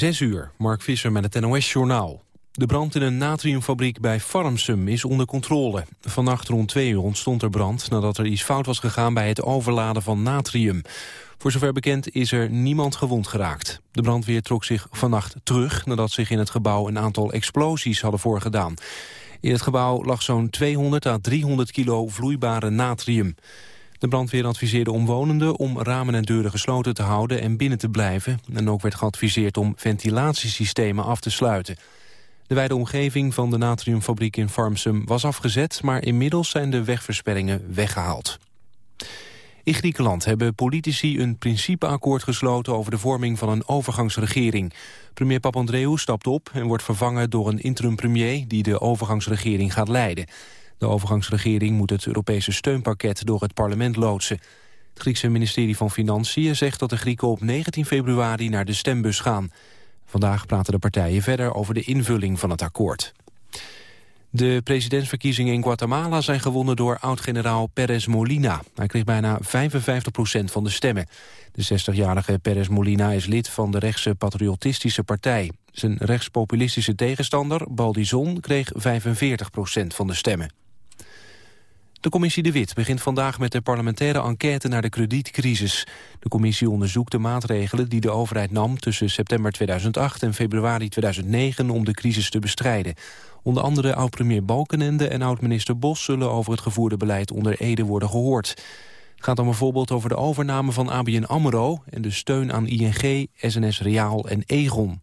Zes uur, Mark Visser met het NOS-journaal. De brand in een natriumfabriek bij Farmsum is onder controle. Vannacht rond twee uur ontstond er brand nadat er iets fout was gegaan bij het overladen van natrium. Voor zover bekend is er niemand gewond geraakt. De brandweer trok zich vannacht terug nadat zich in het gebouw een aantal explosies hadden voorgedaan. In het gebouw lag zo'n 200 à 300 kilo vloeibare natrium. De brandweer adviseerde omwonenden om ramen en deuren gesloten te houden en binnen te blijven. En ook werd geadviseerd om ventilatiesystemen af te sluiten. De wijde omgeving van de natriumfabriek in Farmsum was afgezet... maar inmiddels zijn de wegversperringen weggehaald. In Griekenland hebben politici een principeakkoord gesloten... over de vorming van een overgangsregering. Premier Papandreou stapt op en wordt vervangen door een interim-premier... die de overgangsregering gaat leiden. De overgangsregering moet het Europese steunpakket door het parlement loodsen. Het Griekse ministerie van Financiën zegt dat de Grieken op 19 februari naar de stembus gaan. Vandaag praten de partijen verder over de invulling van het akkoord. De presidentsverkiezingen in Guatemala zijn gewonnen door oud-generaal Perez Molina. Hij kreeg bijna 55% van de stemmen. De 60-jarige Perez Molina is lid van de rechtse patriotistische partij. Zijn rechtspopulistische tegenstander, Baldizon, kreeg 45% van de stemmen. De commissie De Wit begint vandaag met de parlementaire enquête naar de kredietcrisis. De commissie onderzoekt de maatregelen die de overheid nam tussen september 2008 en februari 2009 om de crisis te bestrijden. Onder andere oud-premier Balkenende en oud-minister Bos zullen over het gevoerde beleid onder Ede worden gehoord. Het gaat dan bijvoorbeeld over de overname van ABN AMRO en de steun aan ING, SNS Reaal en Egon.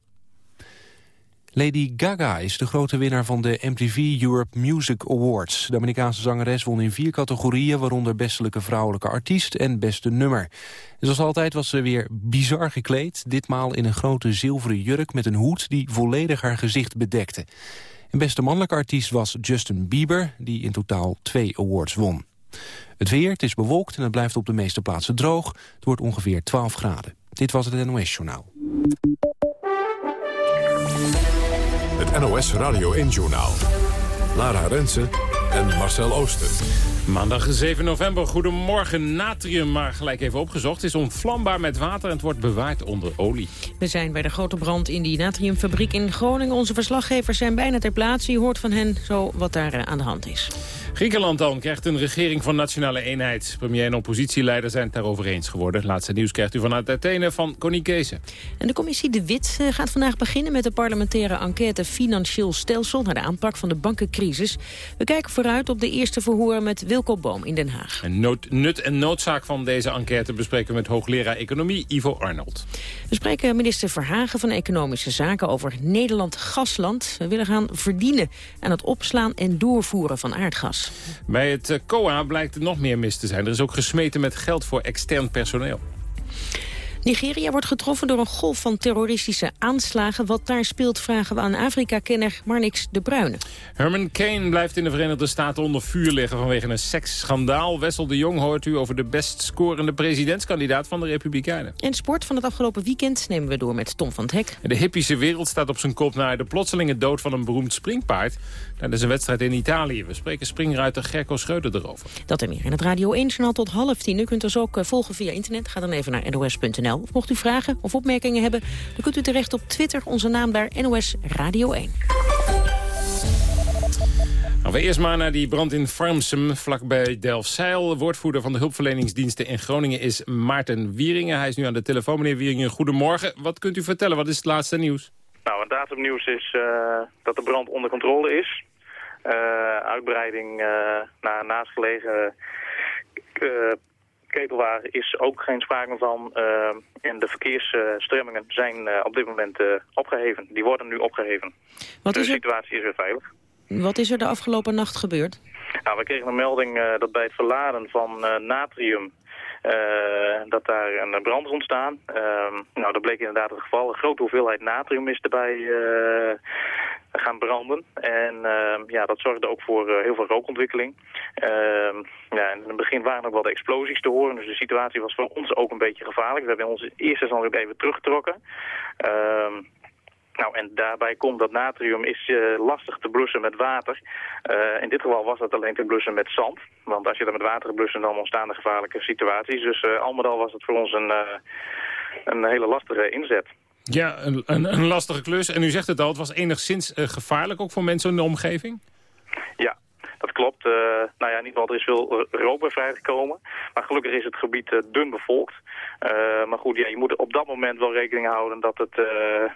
Lady Gaga is de grote winnaar van de MTV Europe Music Awards. De Amerikaanse zangeres won in vier categorieën... waaronder bestelijke vrouwelijke artiest en beste nummer. zoals altijd was ze weer bizar gekleed. Ditmaal in een grote zilveren jurk met een hoed... die volledig haar gezicht bedekte. En beste mannelijke artiest was Justin Bieber... die in totaal twee awards won. Het weer, het is bewolkt en het blijft op de meeste plaatsen droog. Het wordt ongeveer 12 graden. Dit was het NOS Journaal. NOS Radio 1-journaal. Lara Rensen en Marcel Ooster. Maandag 7 november, goedemorgen. Natrium, maar gelijk even opgezocht, is onvlambaar met water en het wordt bewaard onder olie. We zijn bij de grote brand in die natriumfabriek in Groningen. Onze verslaggevers zijn bijna ter plaatse. Je hoort van hen zo wat daar eh, aan de hand is. Griekenland dan krijgt een regering van nationale eenheid. Premier en oppositieleider zijn het daarover eens geworden. Laatste nieuws krijgt u vanuit Athene van Connie Kees. En de commissie De Wit eh, gaat vandaag beginnen met de parlementaire enquête Financieel Stelsel naar de aanpak van de bankencrisis. We kijken vooruit op de eerste verhoor met Wilco Boom in Den Haag. En nood, nut en noodzaak van deze enquête bespreken we met hoogleraar Economie Ivo Arnold. We spreken minister Verhagen van Economische Zaken over Nederland Gasland. We willen gaan verdienen aan het opslaan en doorvoeren van aardgas. Bij het eh, COA blijkt er nog meer mis te zijn. Er is ook gesmeten met geld voor extern personeel. Nigeria wordt getroffen door een golf van terroristische aanslagen. Wat daar speelt vragen we aan Afrika-kenner Marnix de Bruyne. Herman Kane blijft in de Verenigde Staten onder vuur liggen vanwege een seksschandaal. Wessel de Jong hoort u over de best scorende presidentskandidaat van de Republikeinen. En sport van het afgelopen weekend nemen we door met Tom van het Hek. De hippische wereld staat op zijn kop naar de plotselinge dood van een beroemd springpaard. Tijdens een wedstrijd in Italië. We spreken springruiter Gerco Schreuder erover. Dat en meer in het Radio 1-journaal tot half tien. U kunt ons ook eh, volgen via internet. Ga dan even naar nos.nl. Of mocht u vragen of opmerkingen hebben, dan kunt u terecht op Twitter. Onze naam daar, NOS Radio 1. Nou, we eerst maar naar die brand in Farmsum, vlakbij Delfzijl. Woordvoerder van de hulpverleningsdiensten in Groningen is Maarten Wieringen. Hij is nu aan de telefoon. Meneer Wieringen, goedemorgen. Wat kunt u vertellen? Wat is het laatste nieuws? Nou, het datumnieuws is uh, dat de brand onder controle is. Uh, uitbreiding uh, naar naastgelegen ketelwagen is ook geen sprake van. Uh, en de verkeersstremmingen zijn uh, op dit moment opgeheven. Die worden nu opgeheven. Wat de is er... situatie is weer veilig. Wat is er de afgelopen nacht gebeurd? Nou, we kregen een melding dat bij het verladen van natrium... dat daar een brand is ontstaan. nou, dat bleek inderdaad het geval. Een grote hoeveelheid natrium is erbij gaan branden. En uh, ja, dat zorgde ook voor uh, heel veel rookontwikkeling. Uh, ja, in het begin waren ook wel explosies te horen, dus de situatie was voor ons ook een beetje gevaarlijk. We hebben ons eerst eens ook even teruggetrokken. Nou, en daarbij komt dat natrium is uh, lastig te blussen met water. Uh, in dit geval was dat alleen te blussen met zand. Want als je dat met water blussen, dan ontstaan er gevaarlijke situaties. Dus uh, al met al was het voor ons een, een hele lastige inzet. Ja, een, een, een lastige klus. En u zegt het al, het was enigszins gevaarlijk ook voor mensen in de omgeving? Ja, dat klopt. Uh, nou ja, in ieder geval, er is veel rook bij vrijgekomen. Maar gelukkig is het gebied uh, dun bevolkt. Maar goed, ja, je moet op dat moment wel rekening houden dat het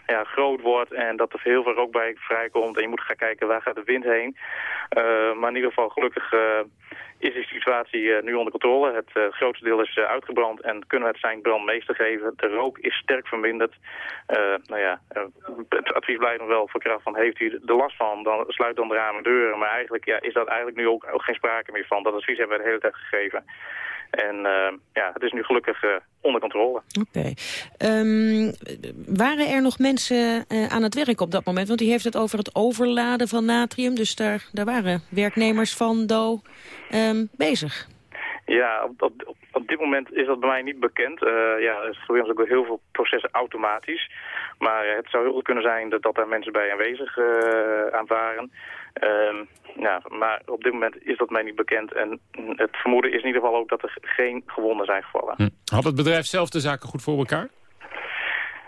ja, groot wordt en dat er heel veel rook bij vrijkomt. En je moet gaan kijken waar gaat de wind heen. maar in ieder geval, gelukkig is de situatie nu onder controle. Het grootste deel is uitgebrand en kunnen we het zijn brandmeester geven. De rook is sterk verminderd. nou ja, het advies blijft nog wel voor kracht van heeft u er last van, dan sluit dan de ramen en deuren. Maar eigenlijk ja, is dat eigenlijk nu ook, ook geen sprake meer van. Dat advies hebben we de hele tijd gegeven. En uh, ja, het is nu gelukkig uh, onder controle. Oké. Okay. Um, waren er nog mensen uh, aan het werk op dat moment? Want u heeft het over het overladen van natrium. Dus daar, daar waren werknemers van DO um, bezig. Ja, op, op, op, dit moment is dat bij mij niet bekend. Uh, ja, er gebeuren ook heel veel processen automatisch. Maar het zou heel goed kunnen zijn dat, dat daar mensen bij aanwezig uh, aan waren. Ja, maar op dit moment is dat mij niet bekend. En het vermoeden is in ieder geval ook dat er geen gewonden zijn gevallen. Hm. Had het bedrijf zelf de zaken goed voor elkaar?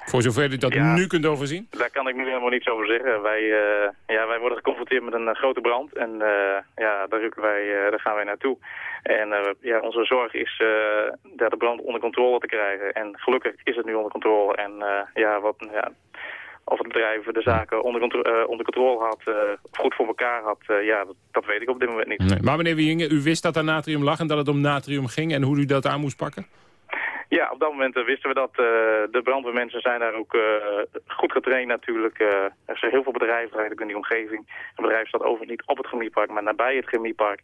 Voor zover u dat nu kunt overzien? Daar kan ik nu helemaal niets over zeggen. Wij, uh, ja, wij worden geconfronteerd met een uh, grote brand en uh, ja, daar, wij, daar gaan wij naartoe. En ja, onze zorg is de brand onder controle te krijgen. En gelukkig is het nu onder controle. En ja, wat, ja, of het bedrijf de zaken onder, contro uh, onder controle had, uh, goed voor elkaar had, uh, ja, dat, dat, weet ik op dit moment niet. Nee. Maar meneer Wieringen, u wist dat er natrium lag en dat het om natrium ging en hoe u dat aan moest pakken? Ja, op dat moment wisten we dat. de brandweermensen zijn daar ook goed getraind natuurlijk. er zijn heel veel bedrijven eigenlijk in die omgeving. Het bedrijf staat overigens niet op het chemiepark, maar nabij het chemiepark.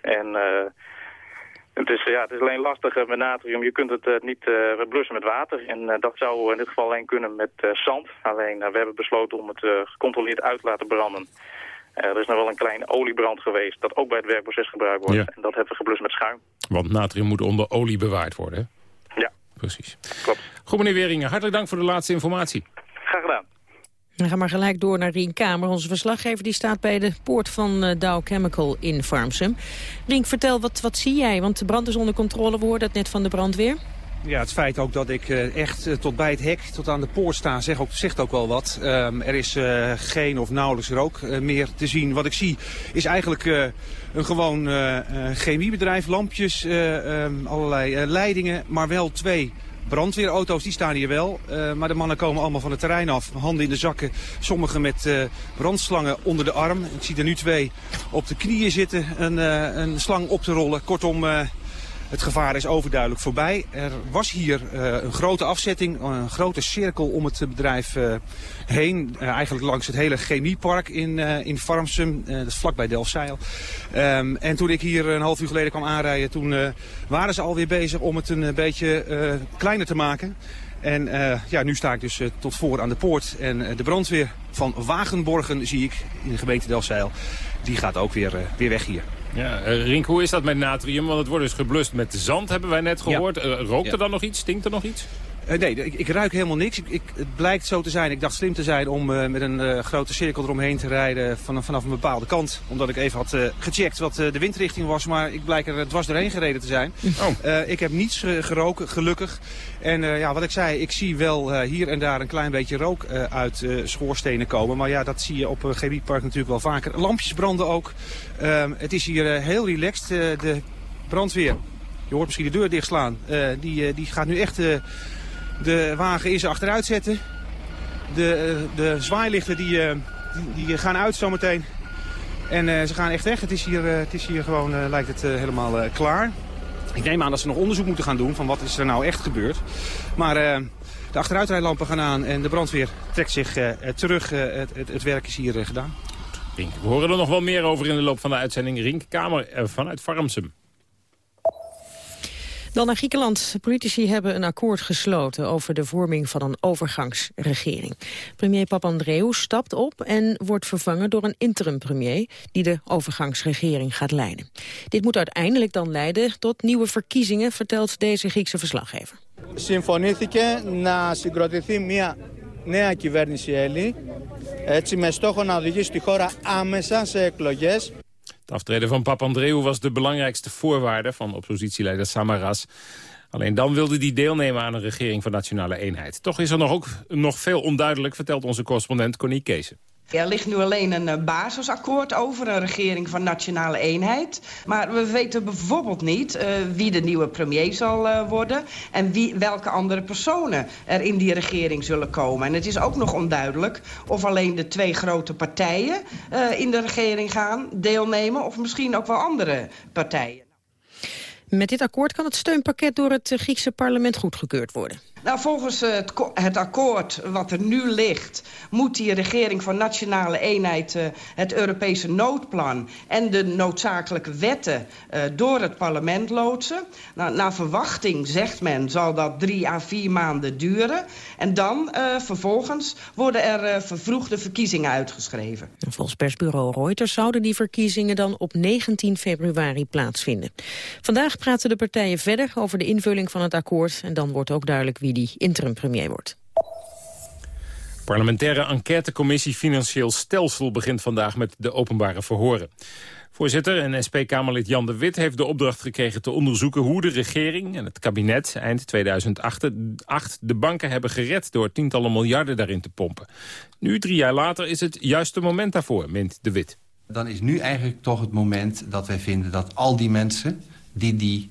En het is, ja, het is alleen lastig met natrium. Je kunt het uh, niet uh, blussen met water. En uh, dat zou in dit geval alleen kunnen met zand. Alleen we hebben besloten om het gecontroleerd uit te laten branden. er is nog wel een kleine oliebrand geweest dat ook bij het werkproces gebruikt wordt. En dat hebben we geblust met schuim. Want natrium moet onder olie bewaard worden, hè? Ja. Precies. Klopt. Goed, meneer Weringen. Hartelijk dank voor de laatste informatie. Graag gedaan. Dan gaan we gelijk door naar Rien Kamer. Onze verslaggever die staat bij de poort van uh, Dow Chemical in Farmsum. Rien, vertel, wat, wat zie jij? Want de brand is onder controle, we hoorden het net van de brandweer. Ja, het feit ook dat ik uh, echt uh, tot bij het hek, tot aan de poort sta, ook, zegt ook wel wat. Um, er is geen of nauwelijks rook meer te zien. Wat ik zie is eigenlijk een gewoon chemiebedrijf, lampjes, um, allerlei leidingen, maar wel twee brandweerauto's, die staan hier wel. Uh, maar de mannen komen allemaal van het terrein af. Handen in de zakken. Sommigen met uh, brandslangen onder de arm. Ik zie er nu twee op de knieën zitten. Een, uh, een slang op te rollen. Kortom, het gevaar is overduidelijk voorbij. Er was hier uh, een grote afzetting, een grote cirkel om het bedrijf uh, heen. Eigenlijk langs het hele chemiepark in, in Farmsum, dat is vlakbij Delfzijl. Um, en toen ik hier een half uur geleden kwam aanrijden, toen waren ze alweer bezig om het een beetje kleiner te maken. En ja, nu sta ik dus tot voor aan de poort. En de brandweer van Wagenborgen zie ik in de gemeente Delfzijl. Die gaat ook weer, weer weg hier. Ja, Rink, hoe is dat met natrium? Want het wordt dus geblust met zand, hebben wij net gehoord. Ja. rookt er dan nog iets? Stinkt er nog iets? Uh, nee, ik, ik, ruik helemaal niks. Ik, het blijkt zo te zijn. Ik dacht slim te zijn om uh, met een uh, grote cirkel eromheen te rijden van, vanaf een bepaalde kant. Omdat ik even had gecheckt wat de windrichting was. Maar ik blijk er dwars doorheen gereden te zijn. Oh. ik heb niets geroken, gelukkig. En ja, wat ik zei, ik zie wel hier en daar een klein beetje rook uit schoorstenen komen. Maar ja, dat zie je op een chemiepark natuurlijk wel vaker. Lampjes branden ook. Ehm, het is hier heel relaxed. de brandweer, je hoort misschien de deur dichtslaan. die, die gaat nu echt de wagen is achteruit zetten. De, eh, de zwaailichten die, eh, die, die gaan uit zometeen. En uh, ze gaan echt weg. Het is hier, het is hier gewoon, lijkt het helemaal klaar. Ik neem aan dat ze nog onderzoek moeten gaan doen van wat is er nou echt gebeurd. Maar de achteruitrijlampen gaan aan en de brandweer trekt zich terug. Het, het, het, werk is hier gedaan. Rink, we horen er nog wel meer over in de loop van de uitzending. Rink Kamer vanuit Farmsum. Dan naar Griekenland. Politici hebben een akkoord gesloten over de vorming van een overgangsregering. Premier Papandreou stapt op en wordt vervangen door een interim-premier die de overgangsregering gaat leiden. Dit moet uiteindelijk dan leiden tot nieuwe verkiezingen, vertelt deze Griekse verslaggever. Συμφωνήθηκε να συγκροτηθεί μια νέα κυβέρνηση Έλλη, έτσι με στόχο να οδηγήσει τη χώρα άμεσα σε εκλογές het aftreden van Papandreou was de belangrijkste voorwaarde van oppositieleider Samaras. Alleen dan wilde hij deelnemen aan een regering van nationale eenheid. Toch is er nog, ook nog veel onduidelijk, vertelt onze correspondent Connie Keesen. Er ligt nu alleen een eh, basisakkoord over een regering van nationale eenheid. Maar we weten bijvoorbeeld niet uh, wie de nieuwe premier zal uh, worden... en wie, welke andere personen er in die regering zullen komen. En het is ook nog onduidelijk of alleen de twee grote partijen uh, in de regering gaan deelnemen... of misschien ook wel andere partijen. Met dit akkoord kan het steunpakket door het Griekse parlement goedgekeurd worden. Nou, volgens het, het, akkoord wat er nu ligt... moet die regering van Nationale Eenheid uh, het Europese noodplan... en de noodzakelijke wetten uh, door het parlement loodsen. Nou, naar verwachting, zegt men, zal dat drie à vier maanden duren. En dan uh, vervolgens worden er vervroegde verkiezingen uitgeschreven. Volgens persbureau Reuters zouden die verkiezingen dan op 19 februari plaatsvinden. Vandaag praten de partijen verder over de invulling van het akkoord... en dan wordt ook duidelijk wie die interim-premier wordt. Parlementaire enquêtecommissie Financieel Stelsel begint vandaag met de openbare verhoren. Voorzitter en SP-Kamerlid Jan de Wit heeft de opdracht gekregen te onderzoeken hoe de regering en het kabinet eind 2008 de banken hebben gered door tientallen miljarden daarin te pompen. Nu, drie jaar later, is het juiste moment daarvoor, meent de Wit. Dan is nu eigenlijk toch het moment dat wij vinden dat al die mensen die die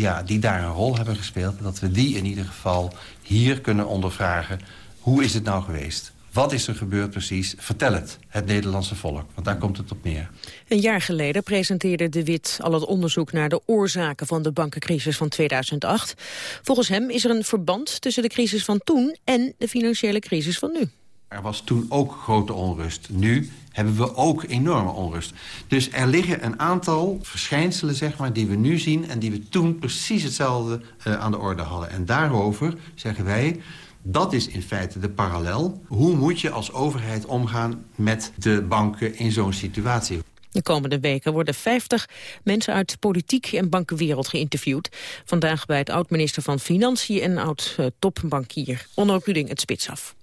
ja, die daar een rol hebben gespeeld... dat we die in ieder geval hier kunnen ondervragen. Hoe is het nou geweest? Wat is er gebeurd precies? Vertel het, het Nederlandse volk, want daar komt het op neer. Een jaar geleden presenteerde De Wit al het onderzoek naar de oorzaken van de bankencrisis van 2008. Volgens hem is er een verband tussen de crisis van toen en de financiële crisis van nu. Er was toen ook grote onrust. Nu hebben we ook enorme onrust. Dus er liggen een aantal verschijnselen zeg maar, die we nu zien... en die we toen precies hetzelfde uh, aan de orde hadden. En daarover zeggen wij... Dat is in feite de parallel. Hoe moet je als overheid omgaan met de banken in zo'n situatie? De komende weken worden 50 mensen uit politiek en bankenwereld geïnterviewd. Vandaag bij het oud-minister van Financiën en oud-topbankier Onno Ruding het spits af.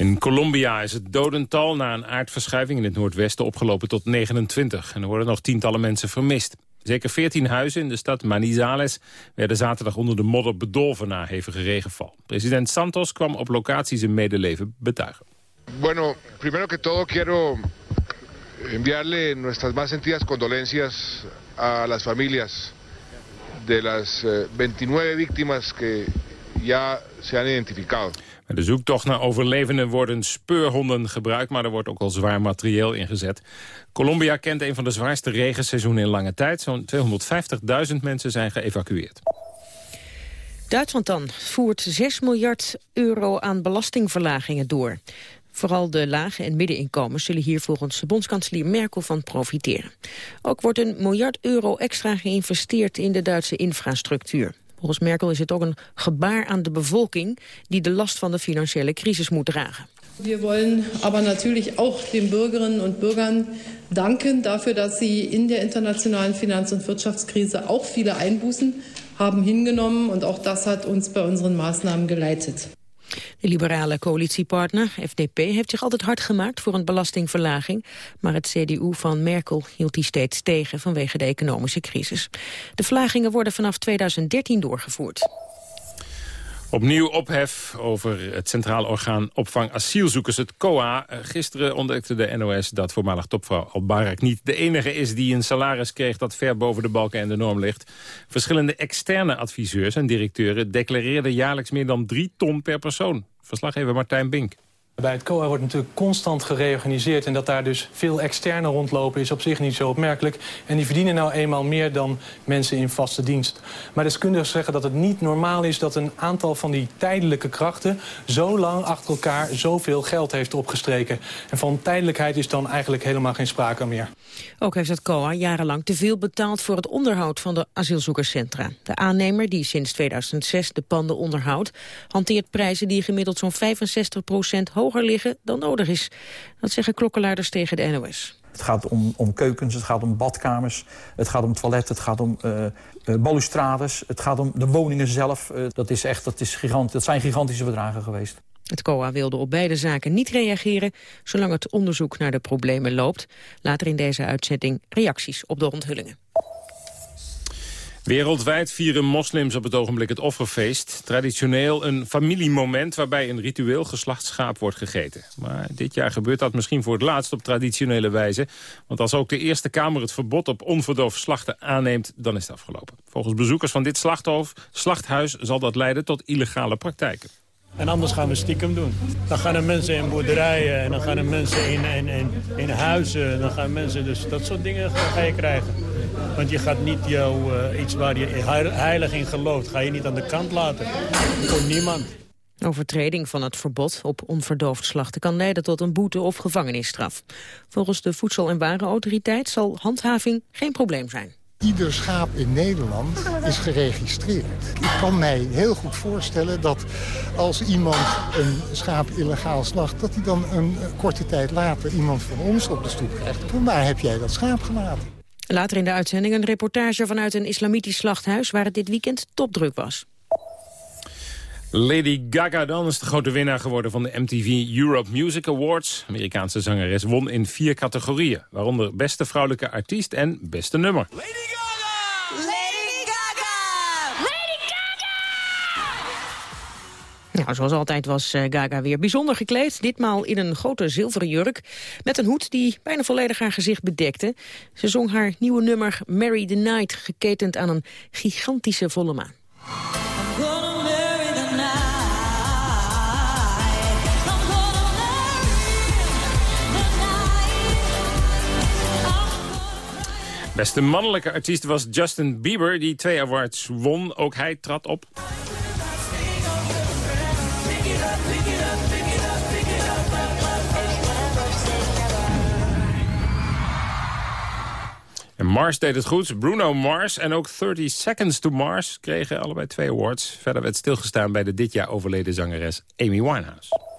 In Colombia is het dodental na een aardverschuiving in het noordwesten opgelopen tot 29. En er worden nog tientallen mensen vermist. Zeker 14 huizen in de stad Manizales werden zaterdag onder de modder bedolven na hevige regenval. President Santos kwam op locatie zijn medeleven betuigen. Bueno, primero que todo quiero enviarle nuestras más sentidas condolencias a las familias de las 29 eh, víctimas que ya se han identificado. De zoektocht naar overlevenden worden speurhonden gebruikt... maar er wordt ook al zwaar materieel ingezet. Colombia kent een van de zwaarste regenseizoenen in lange tijd. Zo'n 250.000 mensen zijn geëvacueerd. Duitsland dan voert 6 miljard euro aan belastingverlagingen door. Vooral de lage en middeninkomens zullen hier volgens bondskanselier Merkel van profiteren. Ook wordt een miljard euro extra geïnvesteerd in de Duitse infrastructuur. Volgens Merkel is het ook een gebaar aan de bevolking... die de last van de financiële crisis moet dragen. We willen aber natürlich auch den Bürgerinnen und Bürgern danken dafür, dass sie in der internationalen Finanz- und Wirtschaftskrise auch viele Einbußen haben hingenommen. Und auch das hat uns bei unseren Maßnahmen geleitet. De liberale coalitiepartner, FDP, heeft zich altijd hard gemaakt voor een belastingverlaging. Maar het CDU van Merkel hield die steeds tegen vanwege de economische crisis. De verlagingen worden vanaf 2013 doorgevoerd. Opnieuw ophef over het Centraal Orgaan Opvang Asielzoekers, het COA. Gisteren ontdekte de NOS dat voormalig topvrouw Al-Barak niet de enige is die een salaris kreeg dat ver boven de balken en de norm ligt. Verschillende externe adviseurs en directeuren declareerden jaarlijks meer dan drie ton per persoon. Verslaggever Martijn Bink. Bij het COA wordt natuurlijk constant gereorganiseerd... en dat daar dus veel externe rondlopen is op zich niet zo opmerkelijk. En die verdienen nou eenmaal meer dan mensen in vaste dienst. Maar deskundigen zeggen dat het niet normaal is... dat een aantal van die tijdelijke krachten... zo lang achter elkaar zoveel geld heeft opgestreken. En van tijdelijkheid is dan eigenlijk helemaal geen sprake meer. Ook heeft het COA jarenlang te veel betaald voor het onderhoud van de asielzoekerscentra. De aannemer, die sinds 2006 de panden onderhoudt, hanteert prijzen die gemiddeld zo'n 65% hoger liggen dan nodig is. Dat zeggen klokkenluiders tegen de NOS. Het gaat om, om, keukens, het gaat om badkamers, het gaat om toiletten, het gaat om uh, balustrades, het gaat om de woningen zelf. Uh, dat, is echt, dat, is gigant, dat zijn gigantische bedragen geweest. Het COA wilde op beide zaken niet reageren... zolang het onderzoek naar de problemen loopt. Later in deze uitzending reacties op de onthullingen. Wereldwijd vieren moslims op het ogenblik het offerfeest. Traditioneel een familiemoment waarbij een ritueel geslachtsschaap wordt gegeten. Maar dit jaar gebeurt dat misschien voor het laatst op traditionele wijze. Want als ook de Eerste Kamer het verbod op onverdoofd slachten aanneemt, dan is het afgelopen. Volgens bezoekers van dit slachthuis zal dat leiden tot illegale praktijken. En anders gaan we stiekem doen. Dan gaan er mensen in boerderijen en dan gaan er mensen in, in, in, in huizen. Dan gaan mensen dus dat soort dingen ga je krijgen. Want je gaat niet jou, uh, iets waar je heilig in gelooft, ga je niet aan de kant laten. Voor niemand. Overtreding van het verbod op onverdoofd slachten kan leiden tot een boete of gevangenisstraf. Volgens de Voedsel- en Warenautoriteit zal handhaving geen probleem zijn. Ieder schaap in Nederland is geregistreerd. Ik kan mij heel goed voorstellen dat als iemand een schaap illegaal slacht... dat hij dan een korte tijd later iemand van ons op de stoep krijgt. Waar heb jij dat schaap gelaten? Later in de uitzending een reportage vanuit een islamitisch slachthuis... waar het dit weekend topdruk was. Lady Gaga dan is de grote winnaar geworden van de MTV Europe Music Awards. Amerikaanse zangeres won in vier categorieën. Waaronder beste vrouwelijke artiest en beste nummer. Lady Gaga! Lady Gaga! Lady Gaga! Nou, zoals altijd was eh, Gaga weer bijzonder gekleed. Ditmaal in een grote zilveren jurk. Met een hoed die bijna volledig haar gezicht bedekte. Ze zong haar nieuwe nummer Marry the Night... geketend aan een gigantische volle maan. Beste mannelijke artiest was Justin Bieber, die twee awards won. Ook hij trad op. En Mars deed het goed. Bruno Mars en ook 30 Seconds to Mars kregen allebei twee awards. Verder werd stilgestaan bij de dit jaar overleden zangeres Amy Winehouse.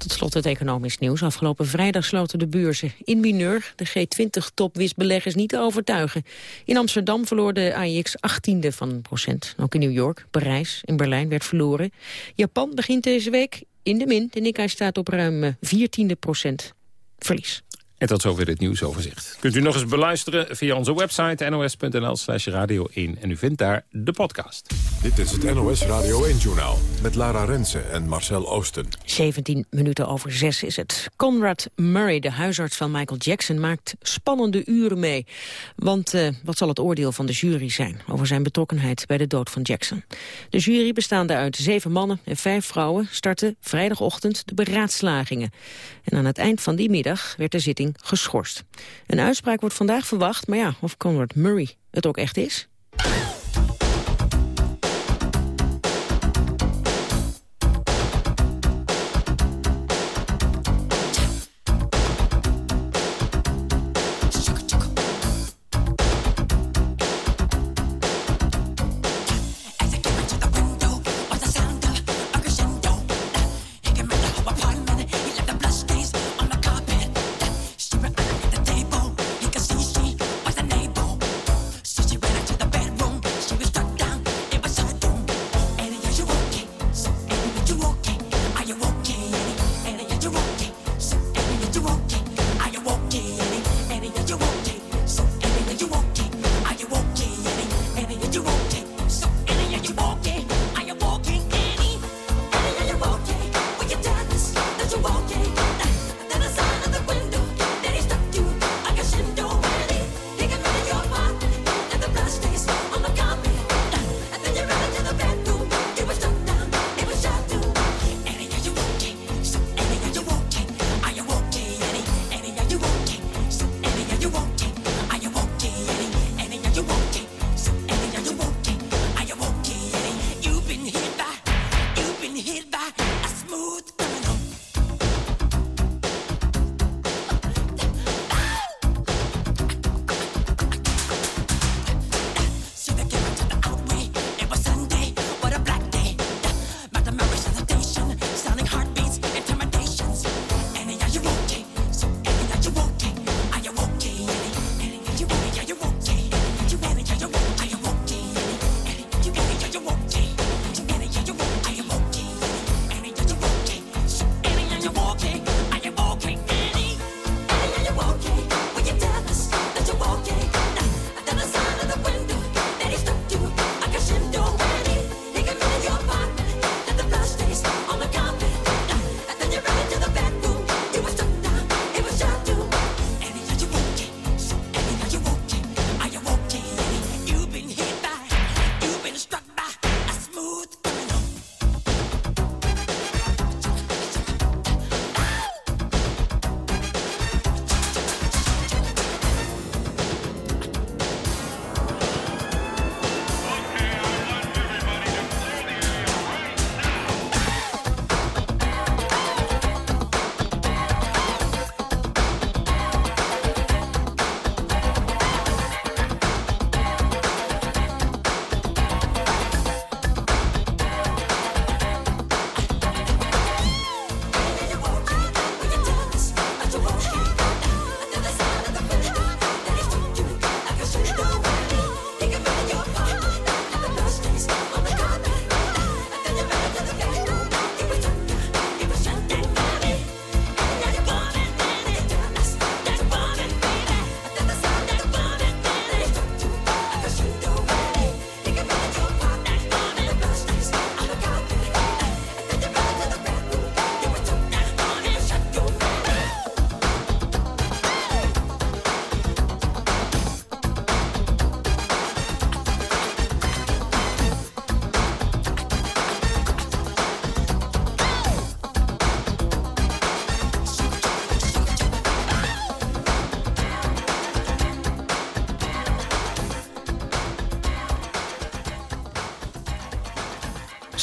Tot slot het economisch nieuws. Afgelopen vrijdag sloten de beurzen in mineur. De G20-top wist beleggers niet te overtuigen. In Amsterdam verloor de AIX 18e van procent. Ook in New York, Parijs en Berlijn werd verloren. Japan begint deze week in de min. De Nikkei staat op ruim 14e eh, procent verlies. En tot zover het nieuwsoverzicht. Kunt u nog eens beluisteren via onze website nos.nl slash radio 1. En u vindt daar de podcast. Dit is het NOS Radio 1-journaal met Lara Rensen en Marcel Oosten. 17 minuten over 6 is het. Conrad Murray, de huisarts van Michael Jackson, maakt spannende uren mee. Want uh, wat zal het oordeel van de jury zijn over zijn betrokkenheid bij de dood van Jackson? De jury, bestaande uit zeven mannen en vijf vrouwen, startte vrijdagochtend de beraadslagingen. En aan het eind van die middag werd de zitting geschorst. Een uitspraak wordt vandaag verwacht, maar ja, of Conrad Murray het ook echt is?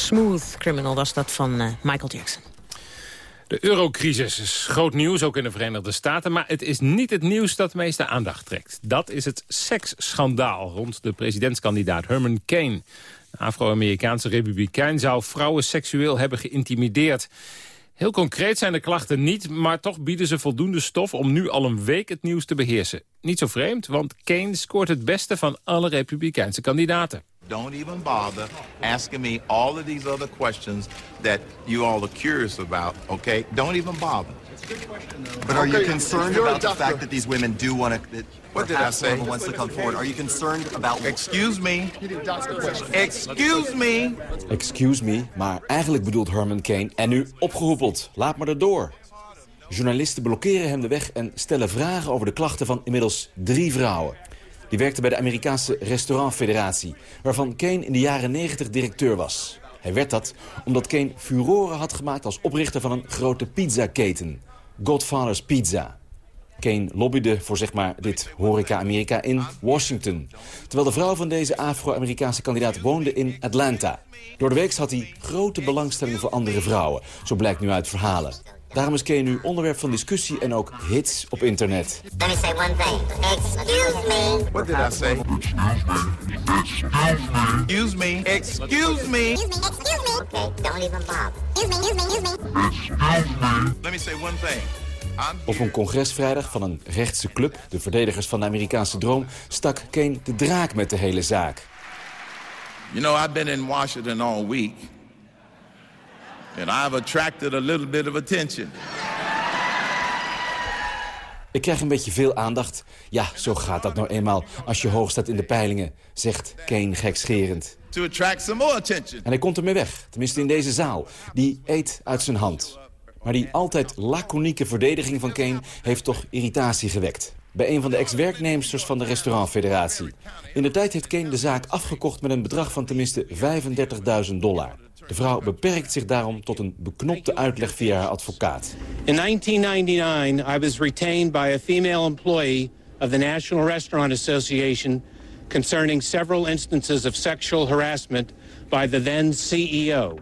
Smooth Criminal was dat van uh, Michael Jackson. De eurocrisis is groot nieuws, ook in de Verenigde Staten. Maar het is niet het nieuws dat de meeste aandacht trekt. Dat is het seksschandaal rond de presidentskandidaat Herman Kane. De Afro-Amerikaanse republikein zou vrouwen seksueel hebben geïntimideerd. Heel concreet zijn de klachten niet, maar toch bieden ze voldoende stof... om nu al een week het nieuws te beheersen. Niet zo vreemd, want Kane scoort het beste van alle republikeinse kandidaten. Don't even bother asking me all of these other questions that you all are curious about, okay? Don't even bother. But are you concerned about the fact that these women do want to... What did I say? wants to come forward. Are you concerned about... Excuse me. Excuse me. Excuse me, maar eigenlijk bedoelt Herman Kane... en nu opgehoepeld. Laat maar erdoor. Journalisten blokkeren hem de weg en stellen vragen over de klachten van inmiddels drie vrouwen. Die werkte bij de Amerikaanse Restaurantfederatie... waarvan Kane in de jaren 90 directeur was. Hij werd dat omdat Kane furoren had gemaakt als oprichter van een grote pizzaketen. Godfather's Pizza. Kane lobbyde voor zeg maar dit horeca-Amerika in Washington. Terwijl de vrouw van deze Afro-Amerikaanse kandidaat woonde in Atlanta. Door de week had hij grote belangstelling voor andere vrouwen. Zo blijkt nu uit verhalen. Daarom is Kane nu onderwerp van discussie en ook hits op internet. Let me say one thing. Excuse me. What did I say? Excuse me. Excuse me. Excuse me. Okay, don't even bother. Excuse me, excuse me, excuse me. Let me say one thing. Op een congres vrijdag van een rechtse club, de verdedigers van de Amerikaanse droom, stak Kane de draak met de hele zaak. You know, I've been in Washington all week. And I've attracted a little bit of attention. Ik krijg een beetje veel aandacht. Ja, zo gaat dat nou eenmaal als je hoog staat in de peilingen, zegt Kane gekscherend. To attract some more attention. En hij komt ermee weg, tenminste in deze zaal. Die eet uit zijn hand. Maar die altijd laconieke verdediging van Kane heeft toch irritatie gewekt. Bij een van de ex-werknemsters van de restaurantfederatie. In de tijd heeft Kane de zaak afgekocht met een bedrag van tenminste 35.000 dollar. De vrouw beperkt zich daarom tot een beknopte uitleg via haar advocaat. In 1999, I was retained by a female employee of the National Restaurant Association concerning several instances of sexual harassment by the then CEO.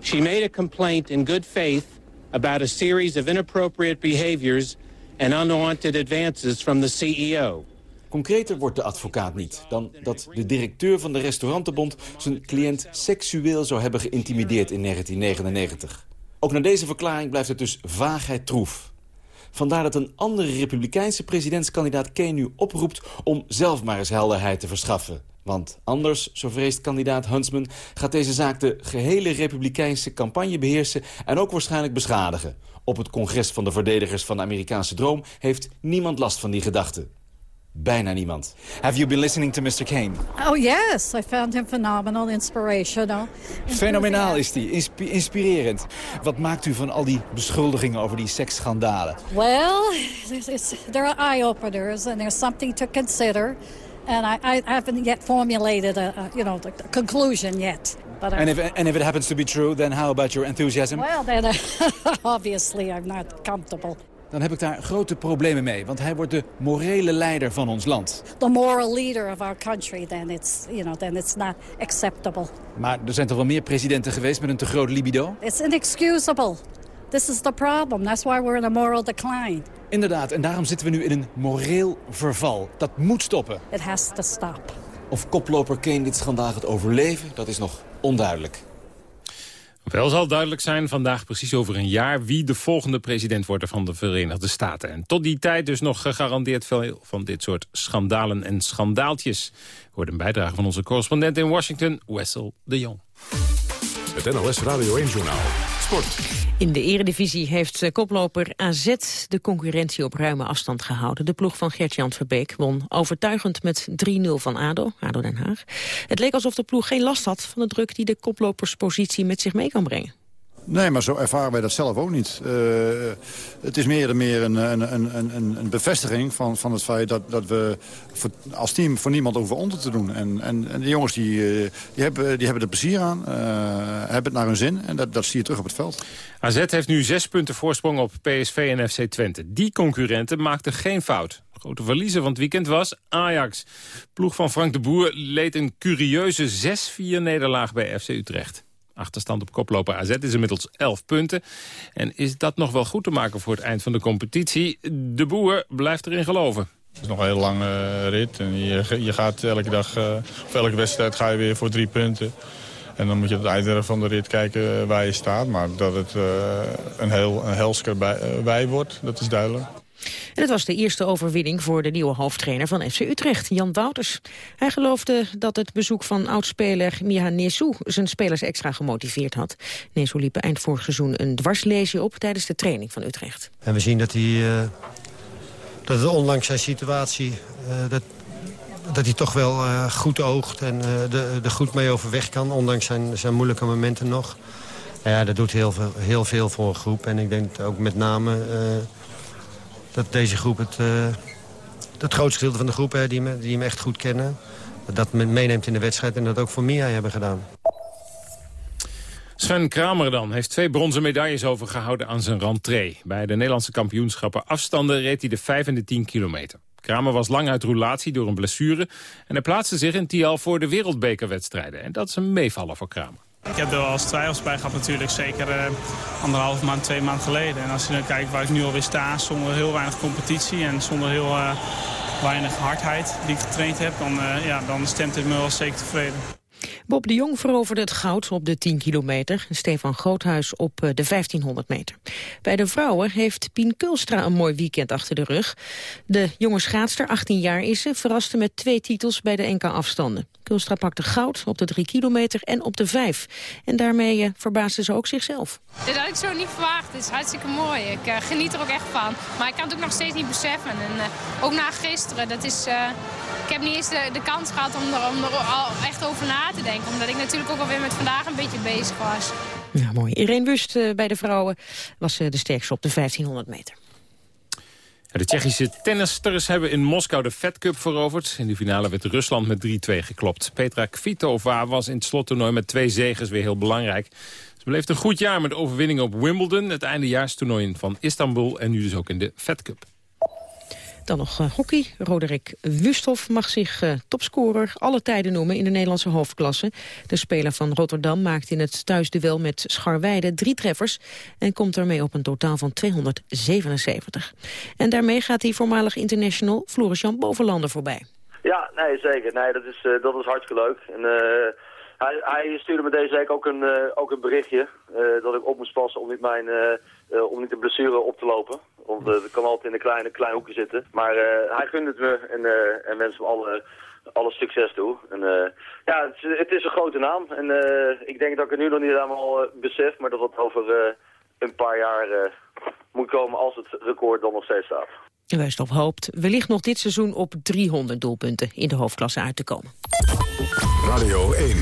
She made a complaint in good faith about a series of inappropriate behaviors and unwanted advances from the CEO. Concreter wordt de advocaat niet dan dat de directeur van de restaurantenbond... zijn cliënt seksueel zou hebben geïntimideerd in 1999. Ook na deze verklaring blijft het dus vaagheid troef. Vandaar dat een andere republikeinse presidentskandidaat Kane nu oproept... om zelf maar eens helderheid te verschaffen. Want anders, zo vreest kandidaat Huntsman... gaat deze zaak de gehele republikeinse campagne beheersen... en ook waarschijnlijk beschadigen. Op het congres van de verdedigers van de Amerikaanse droom... heeft niemand last van die gedachten. Bijna niemand. Have you been listening to Mr. Kane? Oh yes, I found him phenomenal, inspirational. Fenomenaal is hij, Inspi inspirerend. Wat maakt u van al die beschuldigingen over die seksschandalen? Well, it's, they're eye-openers and there's something to consider. And I, I haven't yet formulated a, a, you know, the conclusion yet. But and if, and if it happens to be true, then how about your enthusiasm? Well, then obviously I'm not comfortable dan heb ik daar grote problemen mee. Want hij wordt de morele leider van ons land. The moral leader of our country, then it's, you know, then it's not acceptable. Maar er zijn toch wel meer presidenten geweest met een te groot libido? It's inexcusable. This is the problem. That's why we're in a moral decline. Inderdaad, en daarom zitten we nu in een moreel verval. Dat moet stoppen. It has to stop. Of koploper Kane dit schandaal gaat overleven, dat is nog onduidelijk. Wel zal duidelijk zijn vandaag precies over een jaar... wie de volgende president wordt van de Verenigde Staten. En tot die tijd dus nog gegarandeerd veel van dit soort schandalen en schandaaltjes. Hoort een bijdrage van onze correspondent in Washington, Wessel de Jong. Het NLS Radio 1 Journaal. Sport. In de eredivisie heeft eh, koploper AZ de concurrentie op ruime afstand gehouden. De ploeg van Gert-Jan Verbeek won overtuigend met 3-0 van ADO, ADO Den Haag. Het leek alsof de ploeg geen last had van de druk die de koploperspositie met zich mee kan brengen. Nee, maar zo ervaren wij dat zelf ook niet. Uh, het is meer en meer een, een, een, een, bevestiging van, van het feit dat, dat we als team voor niemand over onder te doen. En, en, en de jongens die, uh, die, hebben, die hebben er plezier aan, uh, hebben het naar hun zin. En dat, dat zie je terug op het veld. AZ heeft nu zes punten voorsprong op PSV en FC Twente. Die concurrenten maakten geen fout. Grote verliezer van het weekend was Ajax. Ploeg van Frank de Boer leed een curieuze 6-4 nederlaag bij FC Utrecht. Achterstand op koploper AZ is inmiddels 11 punten. En is dat nog wel goed te maken voor het eind van de competitie? De boer blijft erin geloven. Het is nog een hele lange rit. En je, je gaat elke dag, uh, of elke wedstrijd ga je weer voor drie punten. En dan moet je aan het einde van de rit kijken waar je staat. Maar dat het een heel een bij, bij wordt, dat is duidelijk. En het was de eerste overwinning voor de nieuwe hoofdtrainer van FC Utrecht, Jan Wouters. Hij geloofde dat het bezoek van oudspeler Miha Nesu zijn spelers extra gemotiveerd had. Nesu liep eind vorig seizoen een dwarsleesje op tijdens de training van Utrecht. En we zien dat hij, uh, dat ondanks zijn situatie, uh, dat, dat hij toch wel uh, goed oogt en er goed mee overweg kan, ondanks zijn, zijn moeilijke momenten nog. Ja, dat doet heel veel, heel veel voor een groep. En ik denk ook met name dat deze groep het, uh, het grootste gedeelte van de groep... Hè, die, me, die hem echt goed kennen, dat men meeneemt in de wedstrijd... en dat ook voor Mia hebben gedaan. Sven Kramer dan heeft twee bronzen medailles overgehouden aan zijn rentree. Bij de Nederlandse kampioenschappen afstanden reed hij de 5 en de 10 kilometer. Kramer was lang uit roulatie door een blessure... en hij plaatste zich in Tial voor de wereldbekerwedstrijden. En dat is een meevaller voor Kramer. Ik heb er wel eens twijfels bij gehad natuurlijk, zeker uh, anderhalf maand, twee maanden geleden. En als je dan kijkt waar ik nu alweer sta, zonder heel weinig competitie en zonder heel uh, weinig hardheid die ik getraind heb, dan, uh, ja, dan stemt het me wel zeker tevreden. Bob de Jong veroverde het goud op de 10 kilometer. Stefan Groothuis op de 1500 meter. Bij de vrouwen heeft Pien Kulstra een mooi weekend achter de rug. De jonge schaatster, 18 jaar is ze, verraste met twee titels bij de NK-afstanden. Kulstra pakte goud op de 3 kilometer en op de 5. En daarmee uh, verbaasde ze ook zichzelf. Dit had ik zo niet verwacht. Het is hartstikke mooi. Ik uh, geniet er ook echt van. Maar ik kan het ook nog steeds niet beseffen. En ook na gisteren, dat is... ik heb niet eens de, de kans gehad om er, om er al echt over na te denken. Omdat ik natuurlijk ook alweer met vandaag een beetje bezig was. Ja, mooi. Irene Wust bij de vrouwen was de sterkste op de 1500 meter. De Tsjechische tennisters hebben in Moskou de Fed Cup veroverd. In de finale werd Rusland met 3-2 geklopt. Petra Kvitova was in het slottoernooi met twee zegens weer heel belangrijk. Ze beleefde een goed jaar met overwinningen op Wimbledon... het eindejaarstoernooi van Istanbul en nu dus ook in de Fed Cup. Dan nog uh, hockey. Roderick Wusthof mag zich uh, topscorer alle tijden noemen in de Nederlandse hoofdklasse. De speler van Rotterdam maakt in het thuisduel met Scharweide drie treffers... en komt daarmee op een totaal van 277. En daarmee gaat die voormalig international Floris-Jan voorbij. Ja, nee, zeker. Nee, dat, is, uh, dat is hartstikke leuk. En, hij, hij, stuurde me deze week ook een, ook een berichtje dat ik op moest passen om niet, mijn, om niet de blessure op te lopen. Want het kan altijd in een kleine, klein hoekje zitten. Maar hij gunt het me en, en wens hem alle, alle succes toe. En, ja, het is, het, is een grote naam. En ik denk dat ik het nu nog niet helemaal besef, maar dat het over een paar jaar moet komen als het record dan nog steeds staat. Westhoff hoopt wellicht nog dit seizoen op 300 doelpunten in de hoofdklasse uit te komen. Radio 1,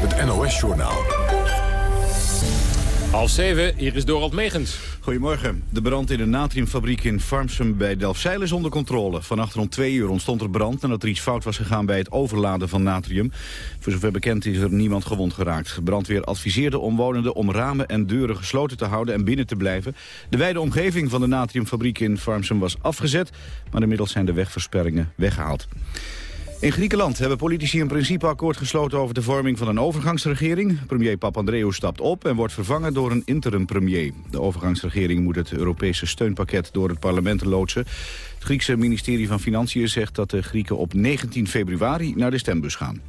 het NOS-journaal. Half zeven, hier is Dorald Megens. Goedemorgen. De brand in de natriumfabriek in Farmsum bij Delfzijl is onder controle. Vannacht rond twee uur ontstond er brand nadat er iets fout was gegaan bij het overladen van natrium. Voor zover bekend is er niemand gewond geraakt. Brandweer adviseerde omwonenden om ramen en deuren gesloten te houden en binnen te blijven. De wijde omgeving van de natriumfabriek in Farmsum was afgezet, maar inmiddels zijn de wegversperringen weggehaald. In Griekenland hebben politici een principeakkoord gesloten over de vorming van een overgangsregering. Premier Papandreou stapt op en wordt vervangen door een interim-premier. De overgangsregering moet het Europese steunpakket door het parlement loodsen. Het Griekse ministerie van Financiën zegt dat de Grieken op 19 februari naar de stembus gaan.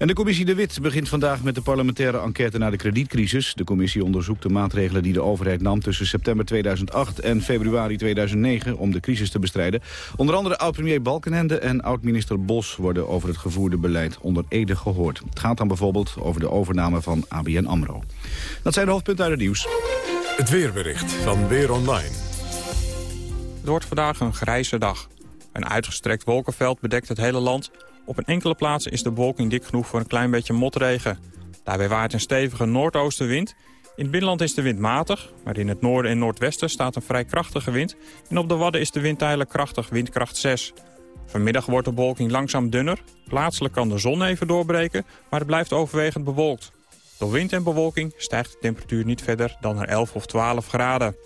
En de commissie De Wit begint vandaag met de parlementaire enquête naar de kredietcrisis. De commissie onderzoekt de maatregelen die de overheid nam tussen september 2008 en februari 2009 om de crisis te bestrijden. Onder andere oud-premier Balkenende en oud-minister Bos worden over het gevoerde beleid onder Ede gehoord. Het gaat dan bijvoorbeeld over de overname van ABN AMRO. Dat zijn de hoofdpunten uit het nieuws. Het weerbericht van Weer Online. Het wordt vandaag een grijze dag. Een uitgestrekt wolkenveld bedekt het hele land op een enkele plaats is de bewolking dik genoeg voor een klein beetje motregen. Daarbij waait een stevige noordoostenwind. In het binnenland is de wind matig, maar in het noorden en noordwesten staat een vrij krachtige wind. En op de Wadden is de wind tijdelijk krachtig, windkracht 6. Vanmiddag wordt de bewolking langzaam dunner. Plaatselijk kan de zon even doorbreken, maar het blijft overwegend bewolkt. Door wind en bewolking stijgt de temperatuur niet verder dan naar 11 of 12 graden.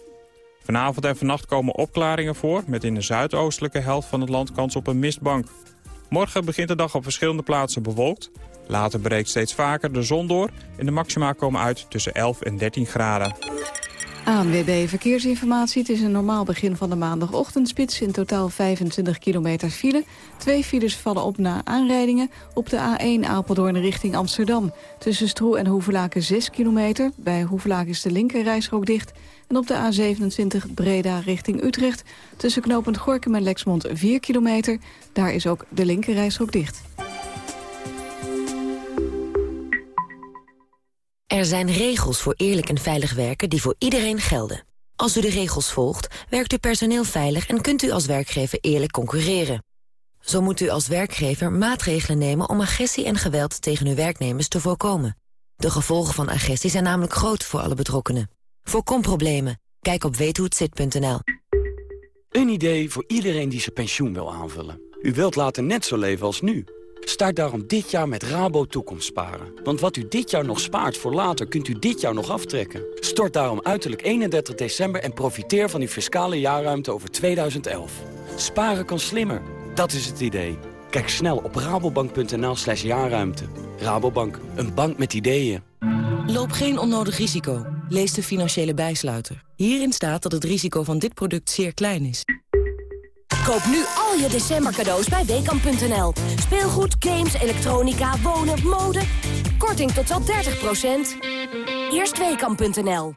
Vanavond en vannacht komen opklaringen voor... met in de zuidoostelijke helft van het land kans op een mistbank. Morgen begint de dag op verschillende plaatsen bewolkt. Later breekt steeds vaker de zon door en de maxima komen uit tussen 11 en 13 graden. ANWB Verkeersinformatie. Het is een normaal begin van de maandagochtendspits. In totaal 25 kilometer file. Twee files vallen op na aanrijdingen. Op de A1 Apeldoorn richting Amsterdam. Tussen Stroe en Hoevelaken 6 kilometer. Bij Hoevelaken is de linkerrijstrook dicht. En op de A27 Breda richting Utrecht. Tussen knooppunt Gorkum en Lexmond 4 kilometer. Daar is ook de linkerrijstrook dicht. Er zijn regels voor eerlijk en veilig werken die voor iedereen gelden. Als u de regels volgt, werkt uw personeel veilig en kunt u als werkgever eerlijk concurreren. Zo moet u als werkgever maatregelen nemen om agressie en geweld tegen uw werknemers te voorkomen. De gevolgen van agressie zijn namelijk groot voor alle betrokkenen. Voorkom problemen. Kijk op weethohetzit.nl. Een idee voor iedereen die zijn pensioen wil aanvullen. U wilt later net zo leven als nu. Start daarom dit jaar met Rabo Toekomstsparen. Want wat u dit jaar nog spaart voor later, kunt u dit jaar nog aftrekken. Stort daarom uiterlijk 31 december en profiteer van uw fiscale jaarruimte over 2011. Sparen kan slimmer. Dat is het idee. Kijk snel op rabobank.nl slash jaarruimte. Rabobank, een bank met ideeën. Loop geen onnodig risico. Lees de financiële bijsluiter. Hierin staat dat het risico van dit product zeer klein is. Koop nu al je december cadeaus bij Weekamp.nl. Speelgoed, games, elektronica, wonen, mode. Korting tot wel 30%. Eerst Weekamp.nl.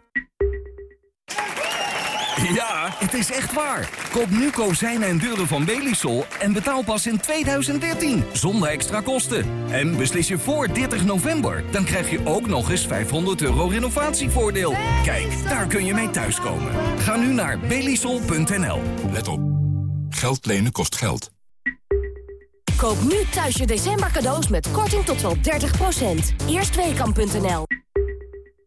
Ja, het is echt waar. Koop nu kozijnen en deuren van Belisol en betaal pas in 2013. Zonder extra kosten. En beslis je voor 30 november. Dan krijg je ook nog eens 500 euro renovatievoordeel. Kijk, daar kun je mee thuiskomen. Ga nu naar belisol.nl. Let op. Geld lenen kost geld. Koop nu thuis je december cadeaus met korting tot wel 30%. Eerstweekam.nl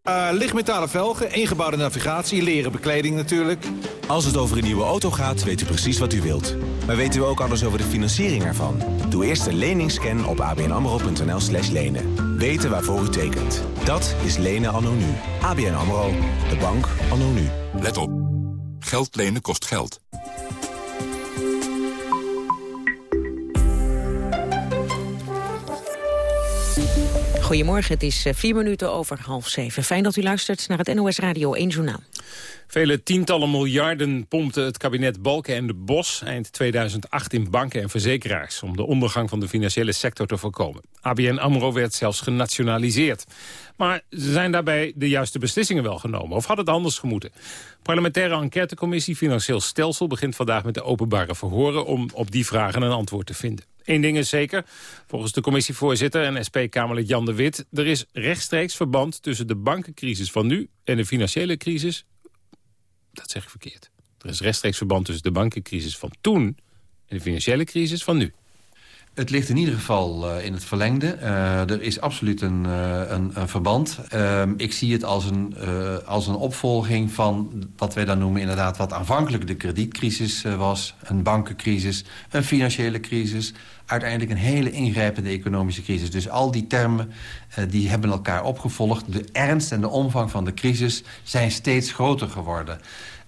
Uh, lichtmetalen velgen, ingebouwde navigatie, leren bekleding natuurlijk. Als het over een nieuwe auto gaat, weet u precies wat u wilt. Maar weten we ook alles over de financiering ervan? Doe eerst een leningsscan op abnamro.nl slash lenen. Weten waarvoor u tekent. Dat is lenen anno nu. ABN AMRO. De bank anno nu. Let op. Geld lenen kost geld. Goedemorgen, het is eh, vier minuten over half zeven. Fijn dat u luistert naar het NOS Radio 1 Journaal. Vele tientallen miljarden pompte het kabinet Balken en de Bos eind 2008 in banken en verzekeraars om de ondergang van de financiële sector te voorkomen. ABN AMRO werd zelfs genationaliseerd. Maar zijn daarbij de juiste beslissingen wel genomen of had het anders gemoeten? Parlementaire enquêtecommissie Financieel Stelsel begint vandaag met de openbare verhoren om op die vragen een antwoord te vinden. Eén ding is zeker, volgens de commissievoorzitter en SP-Kamerlid Jan de Wit... er is rechtstreeks verband tussen de bankencrisis van nu en de financiële crisis... dat zeg ik verkeerd. Er is rechtstreeks verband tussen de bankencrisis van toen en de financiële crisis van nu. Het ligt in ieder geval uh, in het verlengde. Uh, er is absoluut een, uh, een, een verband. Ehm, ik zie het als een, als een opvolging van wat wij dan noemen... inderdaad wat aanvankelijk de kredietcrisis was. Een bankencrisis, een financiële crisis. Uiteindelijk een hele ingrijpende economische crisis. Dus al die termen die hebben elkaar opgevolgd. De ernst en de omvang van de crisis zijn steeds groter geworden.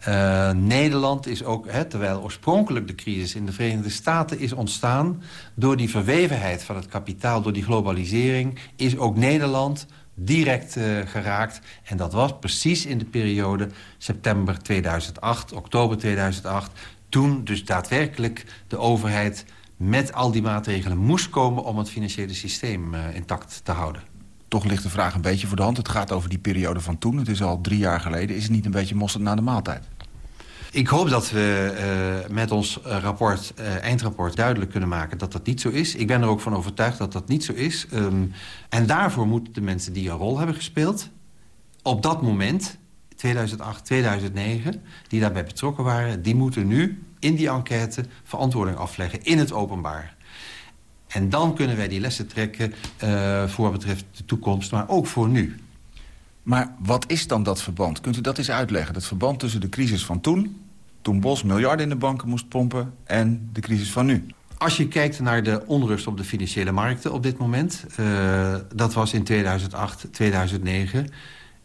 Uh, Nederland is ook, hè, terwijl oorspronkelijk de crisis in de Verenigde Staten is ontstaan... door die verwevenheid van het kapitaal, door die globalisering... is ook Nederland direct uh, geraakt. En dat was precies in de periode september 2008, oktober 2008... toen dus daadwerkelijk de overheid met al die maatregelen moest komen... om het financiële systeem uh, intact te houden. Toch ligt de vraag een beetje voor de hand. Het gaat over die periode van toen. Het is al drie jaar geleden. Is het niet een beetje mosterd na de maaltijd? Ik hoop dat we uh, met ons rapport, uh, eindrapport duidelijk kunnen maken dat dat niet zo is. Ik ben er ook van overtuigd dat dat niet zo is. Um, en daarvoor moeten de mensen die een rol hebben gespeeld... op dat moment, 2008, 2009, die daarbij betrokken waren... die moeten nu in die enquête verantwoording afleggen in het openbaar. En dan kunnen wij die lessen trekken uh, voor wat betreft de toekomst, maar ook voor nu. Maar wat is dan dat verband? Kunt u dat eens uitleggen? Dat verband tussen de crisis van toen toen Bos miljarden in de banken moest pompen en de crisis van nu. Als je kijkt naar de onrust op de financiële markten op dit moment... Uh, dat was in 2008, 2009...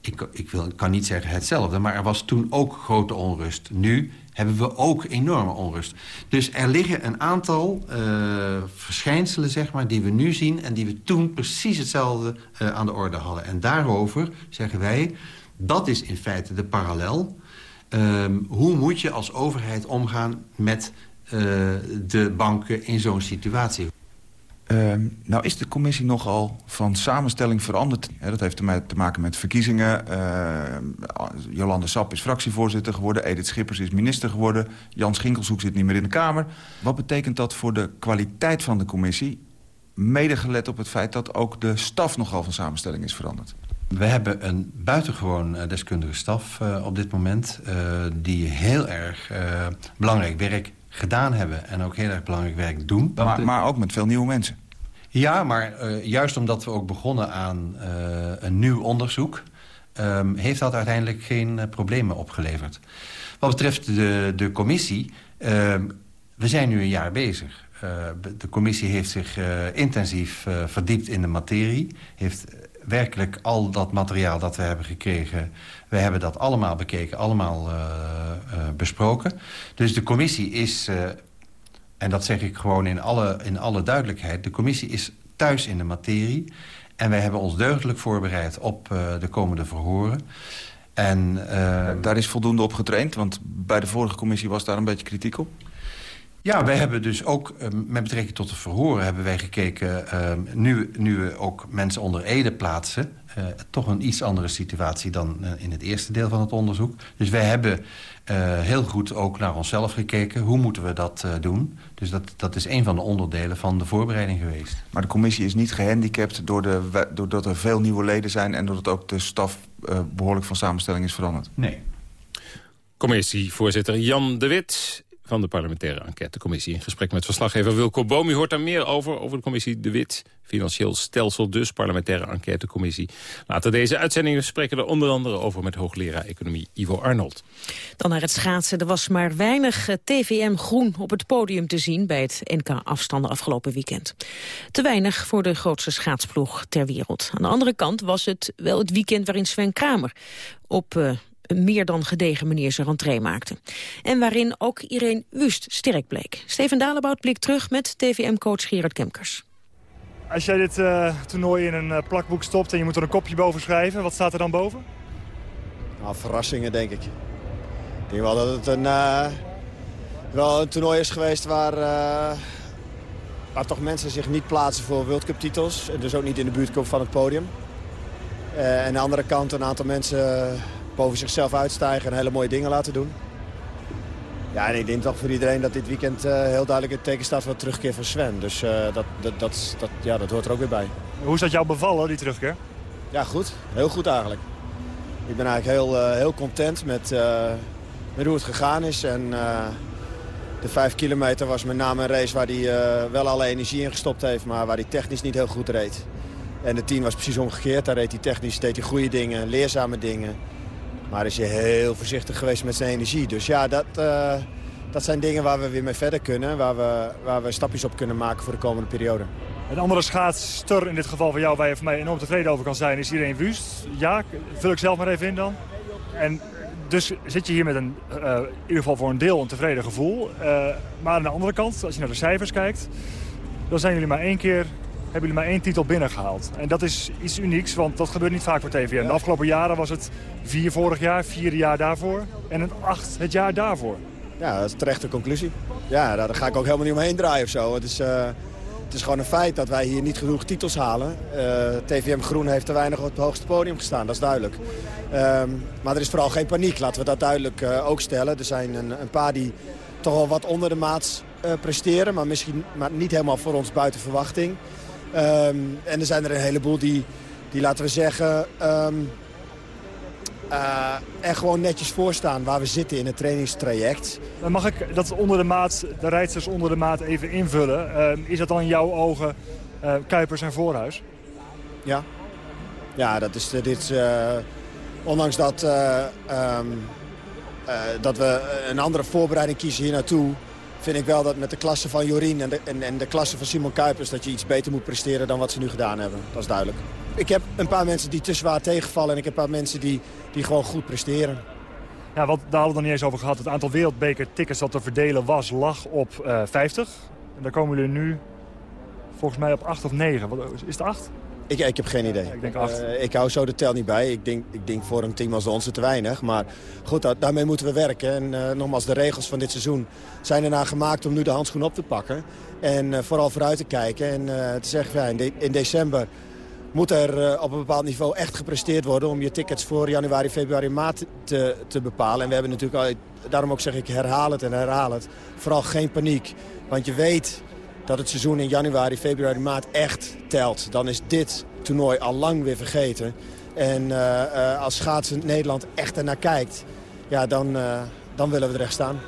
ik, ik, wil, ik kan niet zeggen hetzelfde, maar er was toen ook grote onrust. Nu hebben we ook enorme onrust. Dus er liggen een aantal uh, verschijnselen zeg maar, die we nu zien... en die we toen precies hetzelfde uh, aan de orde hadden. En daarover zeggen wij, dat is in feite de parallel. Um, hoe moet je als overheid omgaan met uh, de banken in zo'n situatie? Uh, nou is de commissie nogal van samenstelling veranderd. dat heeft te maken met verkiezingen. Uh, Jolande Sap is fractievoorzitter geworden. Edith Schippers is minister geworden. Jan Schinkelshoek zit niet meer in de Kamer. Wat betekent dat voor de kwaliteit van de commissie? Mede gelet op het feit dat ook de staf nogal van samenstelling is veranderd. We hebben een buitengewoon deskundige staf uh, op dit moment... Uh, die heel erg belangrijk werk gedaan hebben en ook heel erg belangrijk werk doen. Maar, maar ook met veel nieuwe mensen. Ja, maar uh, juist omdat we ook begonnen aan uh, een nieuw onderzoek... Um, heeft dat uiteindelijk geen uh, problemen opgeleverd. Wat betreft de, de commissie, we zijn nu een jaar bezig. de commissie heeft zich intensief verdiept in de materie. Heeft werkelijk al dat materiaal dat we hebben gekregen... we hebben dat allemaal bekeken, allemaal uh, uh, besproken. Dus de commissie is, uh, en dat zeg ik gewoon in alle, in alle duidelijkheid... de commissie is thuis in de materie... en wij hebben ons deugdelijk voorbereid op de komende verhoren... En, daar is voldoende op getraind, want bij de vorige commissie was daar een beetje kritiek op. Ja, wij hebben dus ook uh, met betrekking tot de verhoren... hebben wij gekeken, uh, nu, nu we ook mensen onder ede plaatsen... Uh, toch een iets andere situatie dan in het eerste deel van het onderzoek. Dus wij hebben heel goed ook naar onszelf gekeken. Hoe moeten we dat doen? Dus dat, dat is een van de onderdelen van de voorbereiding geweest. Maar de commissie is niet gehandicapt door de, doordat er veel nieuwe leden zijn... en doordat ook de staf behoorlijk van samenstelling is veranderd? Nee. Commissievoorzitter Jan de Wit van de parlementaire enquêtecommissie. In gesprek met verslaggever Wilco Boom. U hoort daar meer over, over de commissie De Wit. Financieel stelsel dus, parlementaire enquêtecommissie. Later deze uitzendingen spreken er onder andere over... met hoogleraar economie Ivo Arnold. Dan naar het schaatsen. Er was maar weinig eh, TVM groen op het podium te zien... bij het NK-afstanden afgelopen weekend. Te weinig voor de grootste schaatsploeg ter wereld. Aan de andere kant was het wel het weekend waarin Sven Kramer... op uh, een meer dan gedegen manier zijn rentree maakte. En waarin ook Irene Wust sterk bleek. Steven Dalebout blikt terug met TVM-coach Gerard Kemkers. Als jij dit uh, toernooi in een uh, plakboek stopt en je moet er een kopje boven schrijven, wat staat er dan boven? Nou, verrassingen denk ik. Ik denk wel dat het een, uh, wel een toernooi is geweest waar, waar toch mensen zich niet plaatsen voor World Cup titels. En dus ook niet in de buurt komen van het podium. en aan de andere kant een aantal mensen boven zichzelf uitstijgen en hele mooie dingen laten doen. Ja, en ik denk toch voor iedereen dat dit weekend uh, heel duidelijk het teken staat voor de terugkeer van Sven. Dus uh, dat, dat, dat, dat, ja, dat hoort er ook weer bij. Hoe is dat jou bevallen, die terugkeer? Ja, goed. Heel goed eigenlijk. Ik ben eigenlijk heel, uh, heel content met, met hoe het gegaan is. En de vijf kilometer was met name een race waar hij wel alle energie in gestopt heeft... maar waar hij technisch niet heel goed reed. En de tien was precies omgekeerd. Daar reed hij technisch deed hij goede dingen, leerzame dingen... Maar is hij heel voorzichtig geweest met zijn energie. Dus ja, dat, uh, dat zijn dingen waar we weer mee verder kunnen. Waar we, waar we stapjes op kunnen maken voor de komende periode. Een andere schaatster, in dit geval van jou, waar je voor mij enorm tevreden over kan zijn, is iedereen Wust. Ja, vul ik zelf maar even in dan. En dus zit je hier met een, uh, in ieder geval voor een deel een tevreden gevoel. Uh, maar aan de andere kant, als je naar de cijfers kijkt, dan zijn jullie maar één keer hebben jullie maar één titel binnengehaald. En dat is iets unieks, want dat gebeurt niet vaak voor TVM. De afgelopen jaren was het vier vorig jaar, vier jaar daarvoor en een acht het jaar daarvoor. Ja, dat is een terechte conclusie. Ja, daar ga ik ook helemaal niet omheen draaien of zo. Het is, uh, het is gewoon een feit dat wij hier niet genoeg titels halen. Uh, TVM Groen heeft te weinig op het hoogste podium gestaan, dat is duidelijk. Um, maar er is vooral geen paniek, laten we dat duidelijk uh, ook stellen. Er zijn een, een, paar die toch wel wat onder de maat presteren, maar misschien maar niet helemaal voor ons buiten verwachting. Um, en er zijn er een heleboel die, die laten we zeggen, um, uh, er gewoon netjes voor staan waar we zitten in het trainingstraject. Dan mag ik dat onder de maat, de rijdsters onder de maat even invullen. Uh, is dat dan in jouw ogen uh, Kuipers en Voorhuis? Ja. Ja, dat is, dit ondanks dat, um, dat we een andere voorbereiding kiezen hier naartoe vind ik wel dat met de klasse van Jorien en de, en, en de klasse van Simon Kuipers... dat je iets beter moet presteren dan wat ze nu gedaan hebben. Dat is duidelijk. ik heb een paar mensen die te zwaar tegenvallen... en ik heb een paar mensen die, die gewoon goed presteren. Ja, wat, daar hadden we het nog niet eens over gehad. Het aantal wereldbeker-tickets dat te verdelen was, lag op uh, 50. En daar komen jullie nu volgens mij op 8 of 9. Wat, is het 8? Ik, ik heb geen idee. ik denk 8. Uh, ik hou zo de tel niet bij. Ik denk, ik denk voor een team als de onze te weinig. Maar goed, daarmee moeten we werken. En uh, nogmaals, de regels van dit seizoen zijn ernaar gemaakt om nu de handschoen op te pakken. En uh, vooral vooruit te kijken en te zeggen, ja, in, de, in december moet er op een bepaald niveau echt gepresteerd worden... om je tickets voor januari, februari, maart te, te bepalen. En we hebben natuurlijk al, daarom ook zeg ik herhaal het en herhaal het. Vooral geen paniek. Want je weet dat het seizoen in januari, februari, maart echt telt. Dan is dit toernooi al lang weer vergeten. En uh, uh, als schaatsen Nederland echt ernaar kijkt, ja, dan, uh, dan willen we er echt staan.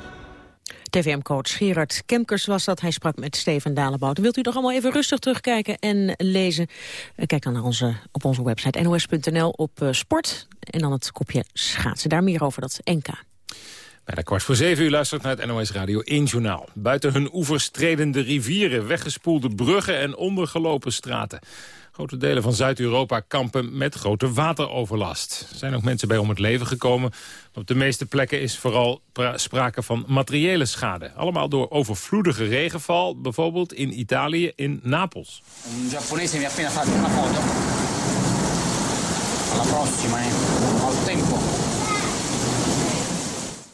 TVM-coach Gerard Kemkers was dat. Hij sprak met Steven Dalebout. Wilt u nog allemaal even rustig terugkijken en lezen? Kijk dan naar onze, op onze website nos.nl op sport. En dan het kopje schaatsen. Daar meer over dat NK. Bijna kwart voor zeven uur luistert naar het NOS Radio 1 Journaal. Buiten hun oevers tredende rivieren, weggespoelde bruggen en ondergelopen straten. Grote delen van Zuid-Europa kampen met grote wateroverlast. Er zijn ook mensen bij om het leven gekomen. Op de meeste plekken is vooral sprake van materiële schade. Allemaal door overvloedige regenval, bijvoorbeeld in Italië, in Napels. Een Japanese mi appena fatto una foto. Alla prossima, eh. Al tempo.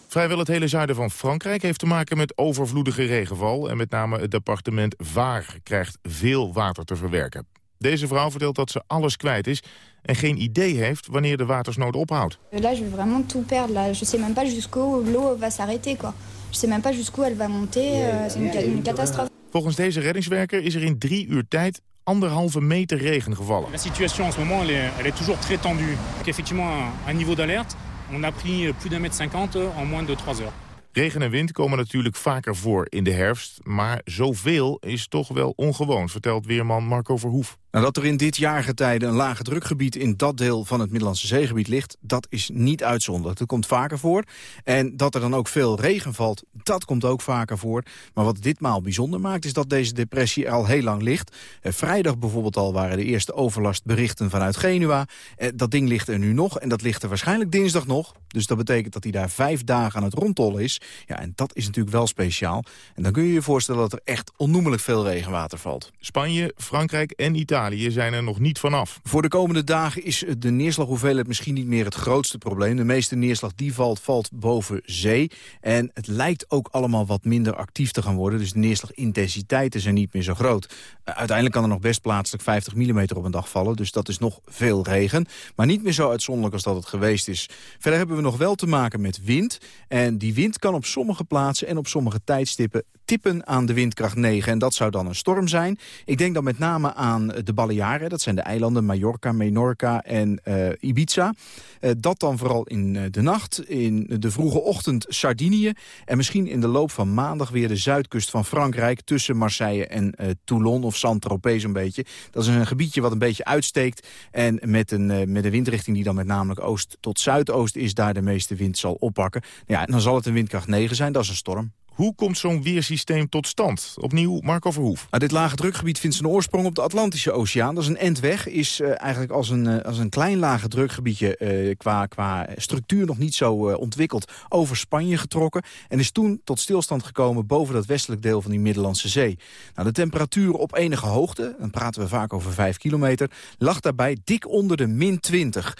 Vrijwel het hele zuiden van Frankrijk heeft te maken met overvloedige regenval... en met name het departement Vaar krijgt veel water te verwerken. Deze vrouw vertelt dat ze alles kwijt is en geen idee heeft wanneer de watersnood ophoudt. Là, je vais vraiment tout perdre. Là. Je sais même pas jusqu'où l'eau va s'arrêter. Quoi. Je sais même pas jusqu'où elle va monter. Uh, C'est une, une catastrophe. Volgens deze reddingswerker is er in drie uur tijd anderhalve meter regen gevallen. La situation en ce moment, elle est, elle est toujours très tendue. Donc effectivement, un, un niveau d'alerte. On a pris plus d'un mètre cinquante en moins de trois heures. Regen en wind komen natuurlijk vaker voor in de herfst. Maar zoveel is toch wel ongewoon, vertelt weerman Marco Verhoef. Dat er in dit jaargetijde een lage drukgebied in dat deel van het Middellandse zeegebied ligt, dat is niet uitzonderlijk. Dat komt vaker voor. En dat er dan ook veel regen valt, dat komt ook vaker voor. Maar wat ditmaal bijzonder maakt, is dat deze depressie al heel lang ligt. Eh, vrijdag bijvoorbeeld al waren de eerste overlastberichten vanuit Genua. Eh, dat ding ligt er nu nog en dat ligt er waarschijnlijk dinsdag nog. Dus dat betekent dat hij daar vijf dagen aan het rondtollen is. Ja, en dat is natuurlijk wel speciaal. En dan kun je je voorstellen dat er echt onnoemelijk veel regenwater valt. Spanje, Frankrijk en Italië zijn er nog niet vanaf. Voor de komende dagen is de neerslaghoeveelheid misschien niet meer het grootste probleem. De meeste neerslag die valt, valt boven zee. En het lijkt ook allemaal wat minder actief te gaan worden. Dus de neerslagintensiteiten zijn niet meer zo groot. Uiteindelijk kan er nog best plaatselijk 50 mm op een dag vallen. Dus dat is nog veel regen. Maar niet meer zo uitzonderlijk als dat het geweest is. Verder hebben we nog wel te maken met wind. En die wind kan op sommige plaatsen en op sommige tijdstippen tippen aan de windkracht 9. En dat zou dan een storm zijn. Ik denk dan met name aan de Balearen. Dat zijn de eilanden Mallorca, Menorca en uh, Ibiza. Uh, dat dan vooral in uh, de nacht, in de vroege ochtend Sardinië. En misschien in de loop van maandag weer de zuidkust van Frankrijk... tussen Marseille en Toulon of Saint-Tropez een beetje. Dat is een gebiedje wat een beetje uitsteekt. En met een, met een windrichting die dan met namelijk oost tot zuidoost is... daar de meeste wind zal oppakken. Ja, en dan zal het een windkracht 9 zijn, dat is een storm. Hoe komt zo'n weersysteem tot stand? Opnieuw Marco Verhoef. Nou, dit lage drukgebied vindt zijn oorsprong op de Atlantische Oceaan. Dat is een endweg, is uh, eigenlijk als een, uh, als een klein lage drukgebiedje... Uh, qua, qua structuur nog niet zo ontwikkeld over Spanje getrokken... en is toen tot stilstand gekomen boven dat westelijk deel van die Middellandse Zee. Nou, de temperatuur op enige hoogte, dan praten we vaak over 5 kilometer... lag daarbij dik onder de min 20...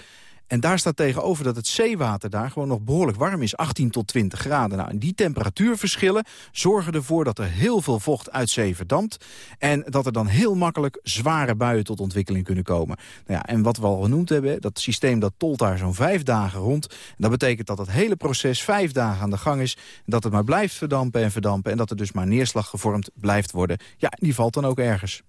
En daar staat tegenover dat het zeewater daar gewoon nog behoorlijk warm is. 18 tot 20 graden. Nou, en die temperatuurverschillen zorgen ervoor dat er heel veel vocht uit zee verdampt. En dat er dan heel makkelijk zware buien tot ontwikkeling kunnen komen. Nou ja, en wat we al genoemd hebben, dat systeem dat tolt daar zo'n vijf dagen rond. En dat betekent dat het hele proces vijf dagen aan de gang is. Dat het maar blijft verdampen en verdampen. En dat er dus maar neerslag gevormd blijft worden. Ja, die valt dan ook ergens.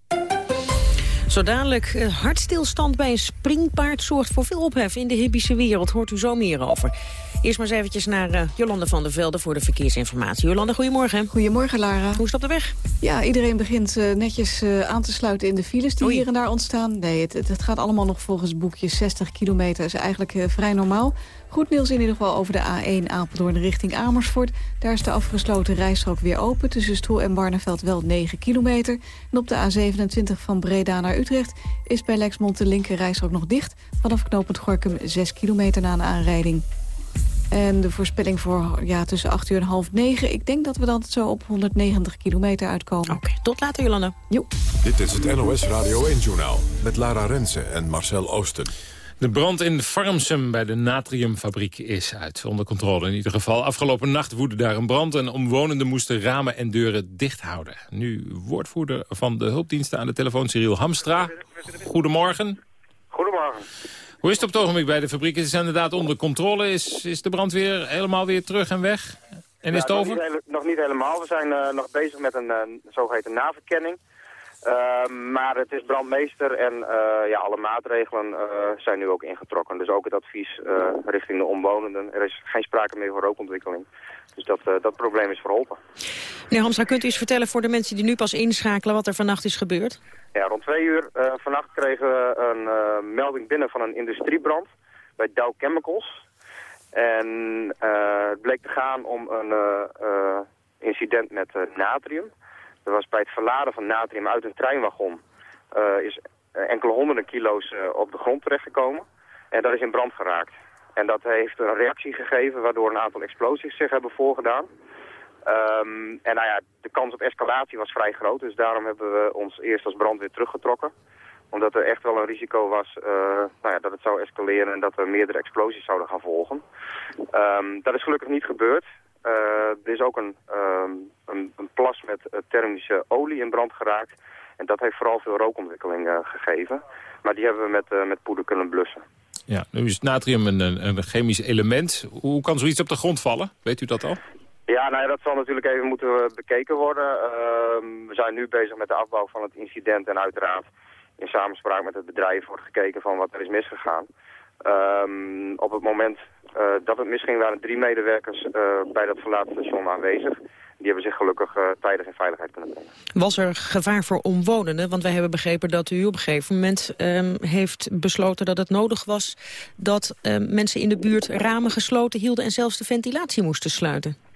Zo dadelijk, uh, hartstilstand bij een springpaard zorgt voor veel ophef in de hippische wereld. Hoort u zo meer over. Eerst maar eens eventjes naar uh, Jolande van der Velde voor de verkeersinformatie. Jolande, goedemorgen. Goedemorgen, Lara. Hoe is het op de weg? Ja, iedereen begint uh, netjes aan te sluiten in de files die Oei. hier en daar ontstaan. Nee, het, het, gaat allemaal nog volgens boekjes. 60 kilometer is eigenlijk vrij normaal. Goed nieuws in ieder geval over de A1 Apeldoorn richting Amersfoort. Daar is de afgesloten rijstrook weer open. Tussen Stroe en Barneveld wel 9 kilometer. En op de A27 van Breda naar Utrecht is bij Lexmond de linker rijstrook nog dicht. Vanaf knooppunt Gorkum 6 kilometer na een aanrijding. En de voorspelling voor ja, tussen 8 uur en half 9. Ik denk dat we dan zo op 190 kilometer uitkomen. Oké, tot later Jolanda. Jo. Dit is het NOS Radio 1-journaal met Lara Rensen en Marcel Oosten. De brand in Farmsum bij de natriumfabriek is uit. Onder controle in ieder geval. Afgelopen nacht woedde daar een brand en omwonenden moesten ramen en deuren dicht houden. Nu woordvoerder van de hulpdiensten aan de telefoon, Cyril Hamstra. Goedemorgen. Goedemorgen. Hoe is het op het ogenblik bij de fabriek? Is het inderdaad onder controle? Is, is de brand weer helemaal weer terug en weg? En is het nog over? Niet hele- nog niet helemaal. We zijn eh, nog bezig met een eh, zogeheten naverkenning. Ehm, maar het is brandmeester en eh, ja, alle maatregelen eh, zijn nu ook ingetrokken. Dus ook het advies eh, richting de omwonenden. Er is geen sprake meer van rookontwikkeling. Dus dat, dat probleem is verholpen. Meneer Hamstra, kunt u eens vertellen voor de mensen die nu pas inschakelen... wat er vannacht is gebeurd? Ja, rond twee uur vannacht kregen we een melding binnen van een industriebrand bij Dow Chemicals. En het bleek te gaan om een incident met natrium. Er was bij het verladen van natrium uit een treinwagon eh, is enkele honderden kilo's eh, op de grond terechtgekomen. En dat is in brand geraakt. En dat heeft een reactie gegeven waardoor een aantal explosies zich hebben voorgedaan. Ehm, en nou ja, de kans op escalatie was vrij groot, dus daarom hebben we ons eerst als brandweer teruggetrokken. Omdat er echt wel een risico was eh, nou ja, dat het zou escaleren en dat er meerdere explosies zouden gaan volgen. Ehm, dat is gelukkig niet gebeurd. Eh, er is ook een, ehm, een, een plas met eh, thermische olie in brand geraakt. En dat heeft vooral veel rookontwikkeling eh, gegeven. Maar die hebben we met, met poeder kunnen blussen. Ja, nu is natrium een, een, chemisch element. Hoe kan zoiets op de grond vallen? Weet u dat al? Ja, nou ja, dat zal natuurlijk even moeten bekeken worden. Ehm, we zijn nu bezig met de afbouw van het incident en uiteraard in samenspraak met het bedrijf wordt gekeken van wat er is misgegaan. Ehm, op het moment eh, dat het misging waren drie medewerkers eh, bij dat verlaten station aanwezig. Die hebben zich gelukkig eh, tijdig in veiligheid kunnen brengen. Was er gevaar voor omwonenden? Want wij hebben begrepen dat u op een gegeven moment ehm, heeft besloten dat het nodig was... dat ehm, mensen in de buurt ramen gesloten hielden en zelfs de ventilatie moesten sluiten.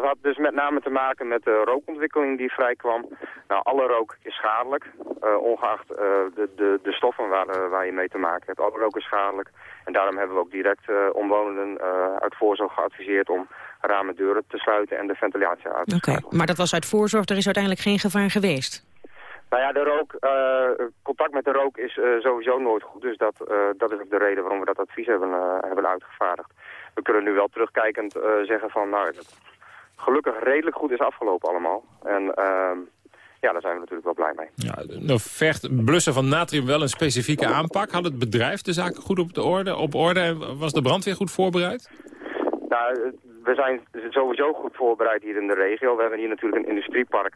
Dat had dus met name te maken met de rookontwikkeling die vrijkwam. Nou, alle rook is schadelijk, eh, ongeacht eh, de, de, de stoffen waar, eh, waar je mee te maken hebt. Alle rook is schadelijk. En daarom hebben we ook direct omwonenden uit voorzorg geadviseerd om ramen deuren te sluiten en de ventilatie uit te Oké, maar dat was uit voorzorg. Er is uiteindelijk geen gevaar geweest. Nou ja, de rook, contact met de rook is sowieso nooit goed. Dus dat, dat is ook de reden waarom we dat advies hebben, hebben uitgevaardigd. We kunnen nu wel terugkijkend zeggen van, nou, gelukkig redelijk goed is afgelopen allemaal. En ehm, ja, daar zijn we natuurlijk wel blij mee. Ja, nou vergt blussen van natrium wel een specifieke aanpak. Had het bedrijf de zaken goed op, de orde, op orde en was de brandweer goed voorbereid? Nou, we zijn sowieso goed voorbereid hier in de regio. We hebben hier natuurlijk een industriepark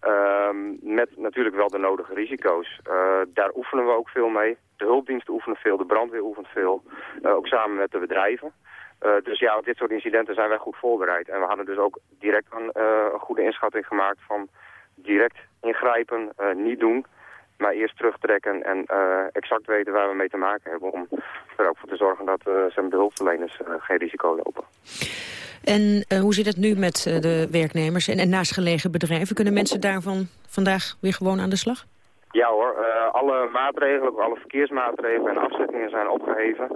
ehm, met natuurlijk wel de nodige risico's. Eh, daar oefenen we ook veel mee. De hulpdiensten oefenen veel, de brandweer oefent veel. Eh, ook samen met de bedrijven. Eh, dus ja, op dit soort incidenten zijn wij goed voorbereid. En we hadden dus ook direct een, eh, goede inschatting gemaakt van direct ingrijpen, eh, niet doen. Maar eerst terugtrekken en exact weten waar we mee te maken hebben. Om er ook voor te zorgen dat zeg, de hulpverleners geen risico lopen. En hoe zit het nu met de werknemers en, en naastgelegen bedrijven? Kunnen mensen daarvan vandaag weer gewoon aan de slag? Ja hoor, alle maatregelen, alle verkeersmaatregelen en afzettingen zijn opgeheven.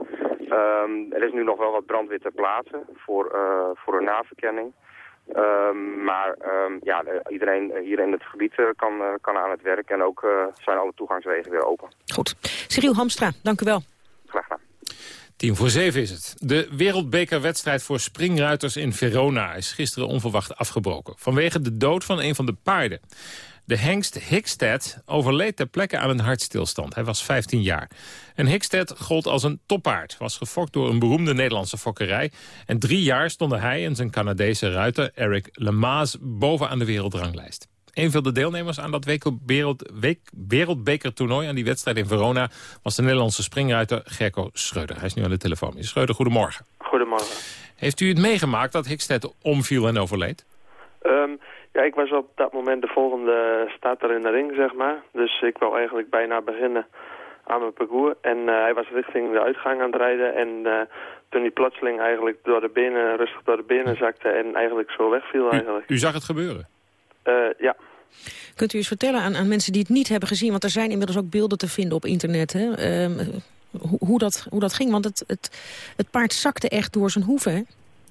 Ehm, er is nu nog wel wat brandweer ter plaatse voor, eh, voor een naverkenning. Ehm, maar ehm, ja, de- iedereen hier in het gebied eh, kan, eh, kan aan het werk en ook zijn alle toegangswegen weer open. Goed. Cyril Hamstra, dank u wel. Graag gedaan. Tien voor zeven is het. De wereldbekerwedstrijd voor springruiters in Verona is gisteren onverwacht afgebroken. Vanwege de dood van een van de paarden. De hengst Hickstead overleed ter plekke aan een hartstilstand. Hij was 15 jaar. En Hickstead gold als een toppaard. Was gefokt door een beroemde Nederlandse fokkerij. En drie jaar stonden hij en zijn Canadese ruiter Eric Lemaas bovenaan de wereldranglijst. Een van de deelnemers aan dat wereld, wereldbekertoernooi... aan die wedstrijd in Verona... was de Nederlandse springruiter Gerco Schreuder. Hij is nu aan de telefoon. Meneer Schreuder, goedemorgen. Goedemorgen. Heeft u het meegemaakt dat Hickstead omviel en overleed? Ehm, ja, ik was op dat moment de volgende starter in de ring, zeg maar. Dus ik wou eigenlijk bijna beginnen aan mijn parcours. En hij was richting de uitgang aan het rijden. En toen hij plotseling eigenlijk door de benen, rustig door de benen zakte en eigenlijk zo wegviel eigenlijk. U, zag het gebeuren? ja. Kunt u eens vertellen aan, aan mensen die het niet hebben gezien... want er zijn inmiddels ook beelden te vinden op internet... Hè? Ehm, hoe, hoe, dat, hoe dat ging, want het, het, het paard zakte echt door zijn hoeven, hè?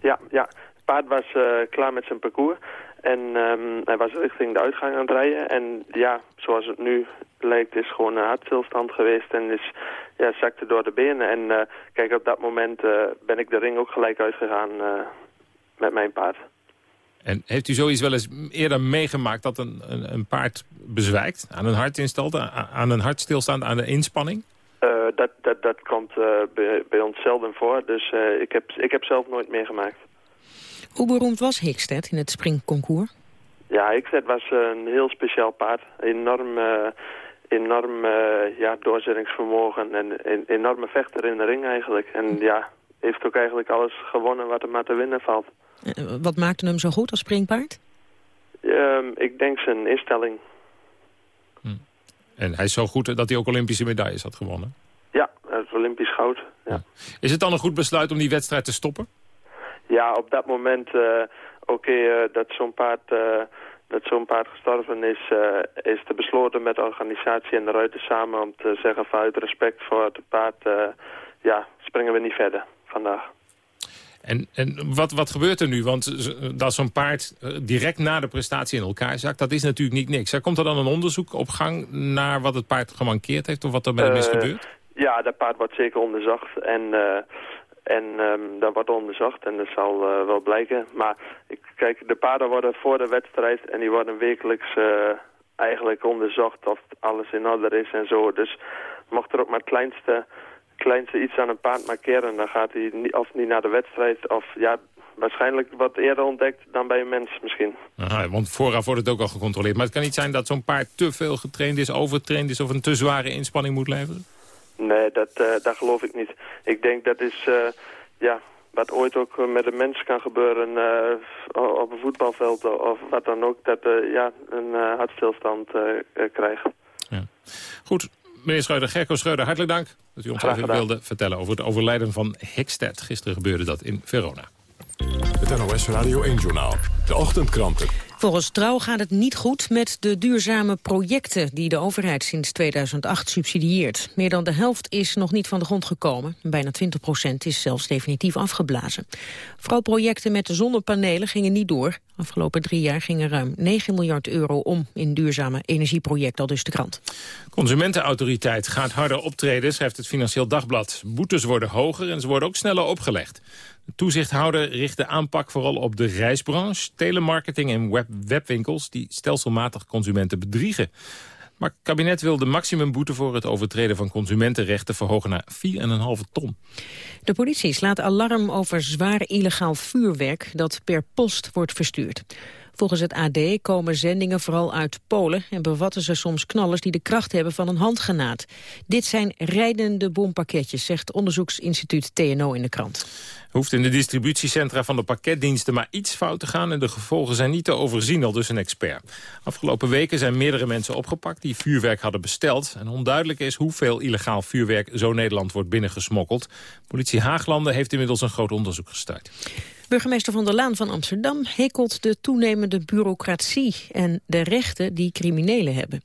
Ja, ja. het paard was klaar met zijn parcours... En um, hij was richting de uitgang aan het rijden. En ja, zoals het nu lijkt, is gewoon een hartstilstand geweest. En is, ja, zakte door de benen. En uh, kijk, op dat moment uh, ben ik de ring ook gelijk uitgegaan uh, met mijn paard. En heeft u zoiets wel eens eerder meegemaakt dat een, een, een paard bezwijkt? Aan een hartinstalt, aan een hartstilstand, aan de inspanning? dat, dat, dat komt bij, bij, ons zelden voor. Dus ik, heb, ik heb zelf nooit meegemaakt. Hoe beroemd was Hickstead in het springconcours? Ja, Hickstead was een heel speciaal paard. Enorm, uh, enorm uh, ja, doorzettingsvermogen en een enorme vechter in de ring eigenlijk. En ja, heeft ook eigenlijk alles gewonnen wat er maar te winnen valt. Wat maakte hem zo goed als springpaard? Ehm, ik denk zijn instelling. Hm. En hij is zo goed dat hij ook Olympische medailles had gewonnen? Ja, het Olympisch goud. Ja. Is het dan een goed besluit om die wedstrijd te stoppen? Ja, op dat moment, uh, oké, okay, uh, dat zo'n paard, uh, dat zo'n paard gestorven is, is te besloten met de organisatie en de ruiten samen om te zeggen vanuit respect voor het paard, ja, springen we niet verder vandaag. En, en wat, wat gebeurt er nu? Want dat zo'n paard direct na de prestatie in elkaar zakt, dat is natuurlijk niet niks. Komt er dan een onderzoek op gang naar wat het paard gemankeerd heeft of wat er met hem is gebeurd? Ja, dat paard wordt zeker onderzocht en... En um, dat wordt onderzocht en dat zal uh, wel blijken. Maar ik, kijk, de paarden worden voor de wedstrijd en die worden wekelijks uh, eigenlijk onderzocht of alles in orde is en zo. Dus mocht er ook maar het kleinste, kleinste iets aan een paard markeren, dan gaat hij niet, of niet naar de wedstrijd of ja, waarschijnlijk wat eerder ontdekt dan bij een mens misschien. Aha, want vooraf wordt het ook al gecontroleerd. Maar het kan niet zijn dat zo'n paard te veel getraind is, overtraind is of een te zware inspanning moet leveren? Nee, dat, uh, dat geloof ik niet. Ik denk dat is, uh, ja, wat ooit ook met een mens kan gebeuren uh, op een voetbalveld of wat dan ook, dat ja, een hartstilstand krijgt. Ja. Goed, meneer Schreuder, Gerko Schreuder, hartelijk dank dat u ons even wilde vertellen over het overlijden van Hekstedt. Gisteren gebeurde dat in Verona. Het NOS Radio 1-journaal, de ochtendkranten. Volgens Trouw gaat het niet goed met de duurzame projecten die de overheid sinds 2008 subsidieert. Meer dan de helft is nog niet van de grond gekomen. Bijna 20 procent is zelfs definitief afgeblazen. Vooral projecten met zonnepanelen gingen niet door. Afgelopen drie jaar gingen ruim 9 miljard euro om in duurzame energieprojecten, al dus de krant. Consumentenautoriteit gaat harder optreden, schrijft het Financieel Dagblad. Boetes worden hoger en ze worden ook sneller opgelegd. De toezichthouder richt de aanpak vooral op de reisbranche, telemarketing en web webwinkels die stelselmatig consumenten bedriegen. Maar het kabinet wil de maximumboete voor het overtreden van consumentenrechten verhogen naar 4,5 ton. De politie slaat alarm over zwaar illegaal vuurwerk dat per post wordt verstuurd. Volgens het AD komen zendingen vooral uit Polen en bevatten ze soms knallers die de kracht hebben van een handgenaad. Dit zijn rijdende bompakketjes, zegt onderzoeksinstituut TNO in de krant. Hoeft in de distributiecentra van de pakketdiensten maar iets fout te gaan... en de gevolgen zijn niet te overzien, al dus een expert. Afgelopen weken zijn meerdere mensen opgepakt die vuurwerk hadden besteld. En onduidelijk is hoeveel illegaal vuurwerk zo Nederland wordt binnengesmokkeld. Politie Haaglanden heeft inmiddels een groot onderzoek gestart. Burgemeester Van der Laan van Amsterdam hekelt de toenemende bureaucratie en de rechten die criminelen hebben.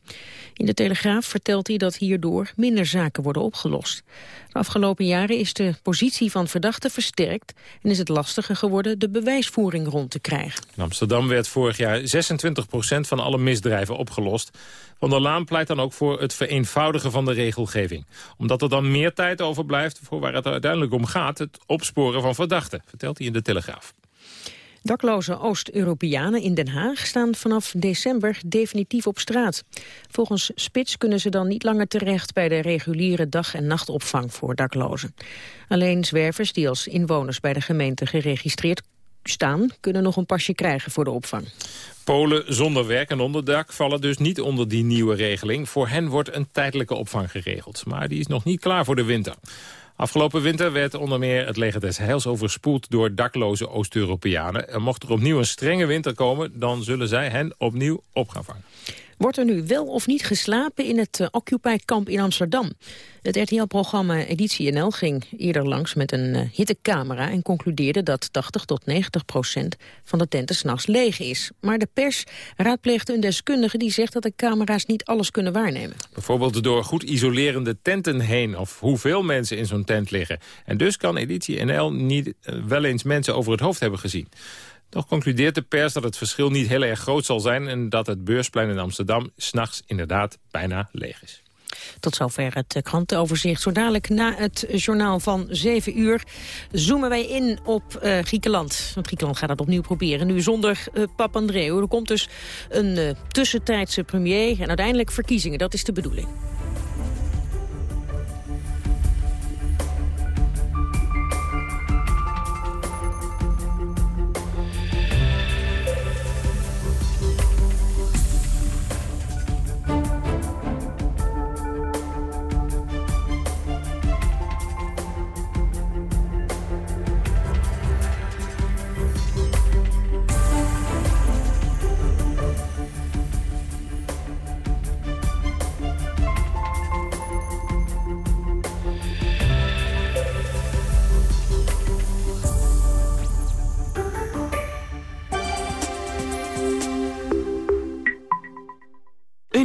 In de Telegraaf vertelt hij dat hierdoor minder zaken worden opgelost. De afgelopen jaren is de positie van verdachten versterkt en is het lastiger geworden de bewijsvoering rond te krijgen. In Amsterdam werd vorig jaar 26% van alle misdrijven opgelost. Van der Laan pleit dan ook voor het vereenvoudigen van de regelgeving. Omdat er dan meer tijd overblijft voor waar het uiteindelijk om gaat... het opsporen van verdachten, vertelt hij in de Telegraaf. Dakloze Oost-Europeanen in Den Haag staan vanaf december definitief op straat. Volgens Spits kunnen ze dan niet langer terecht bij de reguliere dag- en nachtopvang voor daklozen. Alleen zwervers die als inwoners bij de gemeente geregistreerd staan, kunnen nog een pasje krijgen voor de opvang. Polen zonder werk en onderdak vallen dus niet onder die nieuwe regeling. Voor hen wordt een tijdelijke opvang geregeld, maar die is nog niet klaar voor de winter. Afgelopen winter werd onder meer het leger des Heils overspoeld door dakloze Oost-Europeanen. En mocht er opnieuw een strenge winter komen, dan zullen zij hen opnieuw op gaan vangen. Wordt er nu wel of niet geslapen in het uh, Occupy-kamp in Amsterdam? Het RTL-programma Editie NL ging eerder langs met een uh, hittecamera... en concludeerde dat 80 tot 90 procent van de tenten s'nachts leeg is. Maar de pers raadpleegde een deskundige die zegt dat de camera's niet alles kunnen waarnemen. Bijvoorbeeld door goed isolerende tenten heen... of hoeveel mensen in zo'n tent liggen. En dus kan Editie NL niet uh, wel eens mensen over het hoofd hebben gezien. Toch concludeert de pers dat het verschil niet heel erg groot zal zijn... en dat het beursplein in Amsterdam s'nachts inderdaad bijna leeg is. Tot zover het krantenoverzicht. Zo dadelijk na het journaal van 7 uur zoomen wij in op uh, Griekenland. Want Griekenland gaat dat opnieuw proberen. Nu zonder uh, Papandreou. Er komt dus een uh, tussentijdse premier en uiteindelijk verkiezingen. Dat is de bedoeling.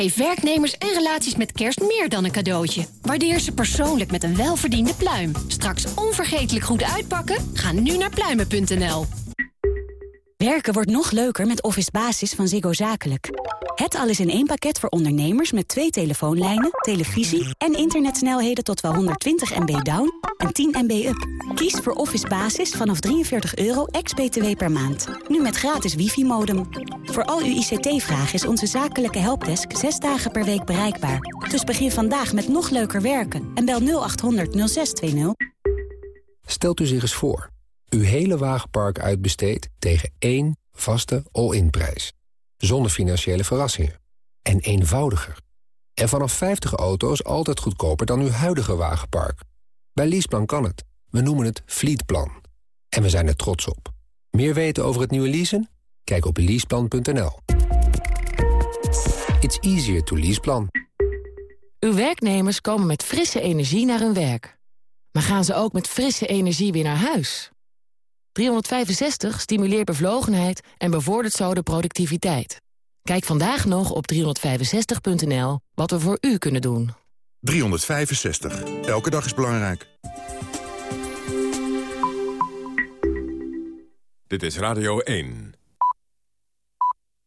Geef werknemers en relaties met kerst meer dan een cadeautje. Waardeer ze persoonlijk met een welverdiende pluim. Straks onvergetelijk goed uitpakken? Ga nu naar pluimen.nl. Werken wordt nog leuker met Office Basis van Ziggo Zakelijk. Het alles in één pakket voor ondernemers met twee telefoonlijnen, televisie... en internetsnelheden tot wel 120 MB down en 10 MB up. Kies voor Office Basis vanaf 43 euro ex-BTW per maand. Nu met gratis wifi-modem. Voor al uw ICT-vragen is onze zakelijke helpdesk 6 dagen per week bereikbaar. Dus begin vandaag met nog leuker werken en bel 0800 0620. Stelt u zich eens voor. Uw hele wagenpark uitbesteedt tegen één vaste all-in-prijs. Zonder financiële verrassingen. En eenvoudiger. En vanaf 50 auto's altijd goedkoper dan uw huidige wagenpark. Bij Leaseplan kan het. We noemen het Fleetplan. En we zijn er trots op. Meer weten over het nieuwe leasen? Kijk op leaseplan.nl. It's easier to leaseplan. Uw werknemers komen met frisse energie naar hun werk. Maar gaan ze ook met frisse energie weer naar huis? 365 stimuleert bevlogenheid en bevordert zo de productiviteit. Kijk vandaag nog op 365.nl wat we voor u kunnen doen. 365. Elke dag is belangrijk. Dit is Radio 1.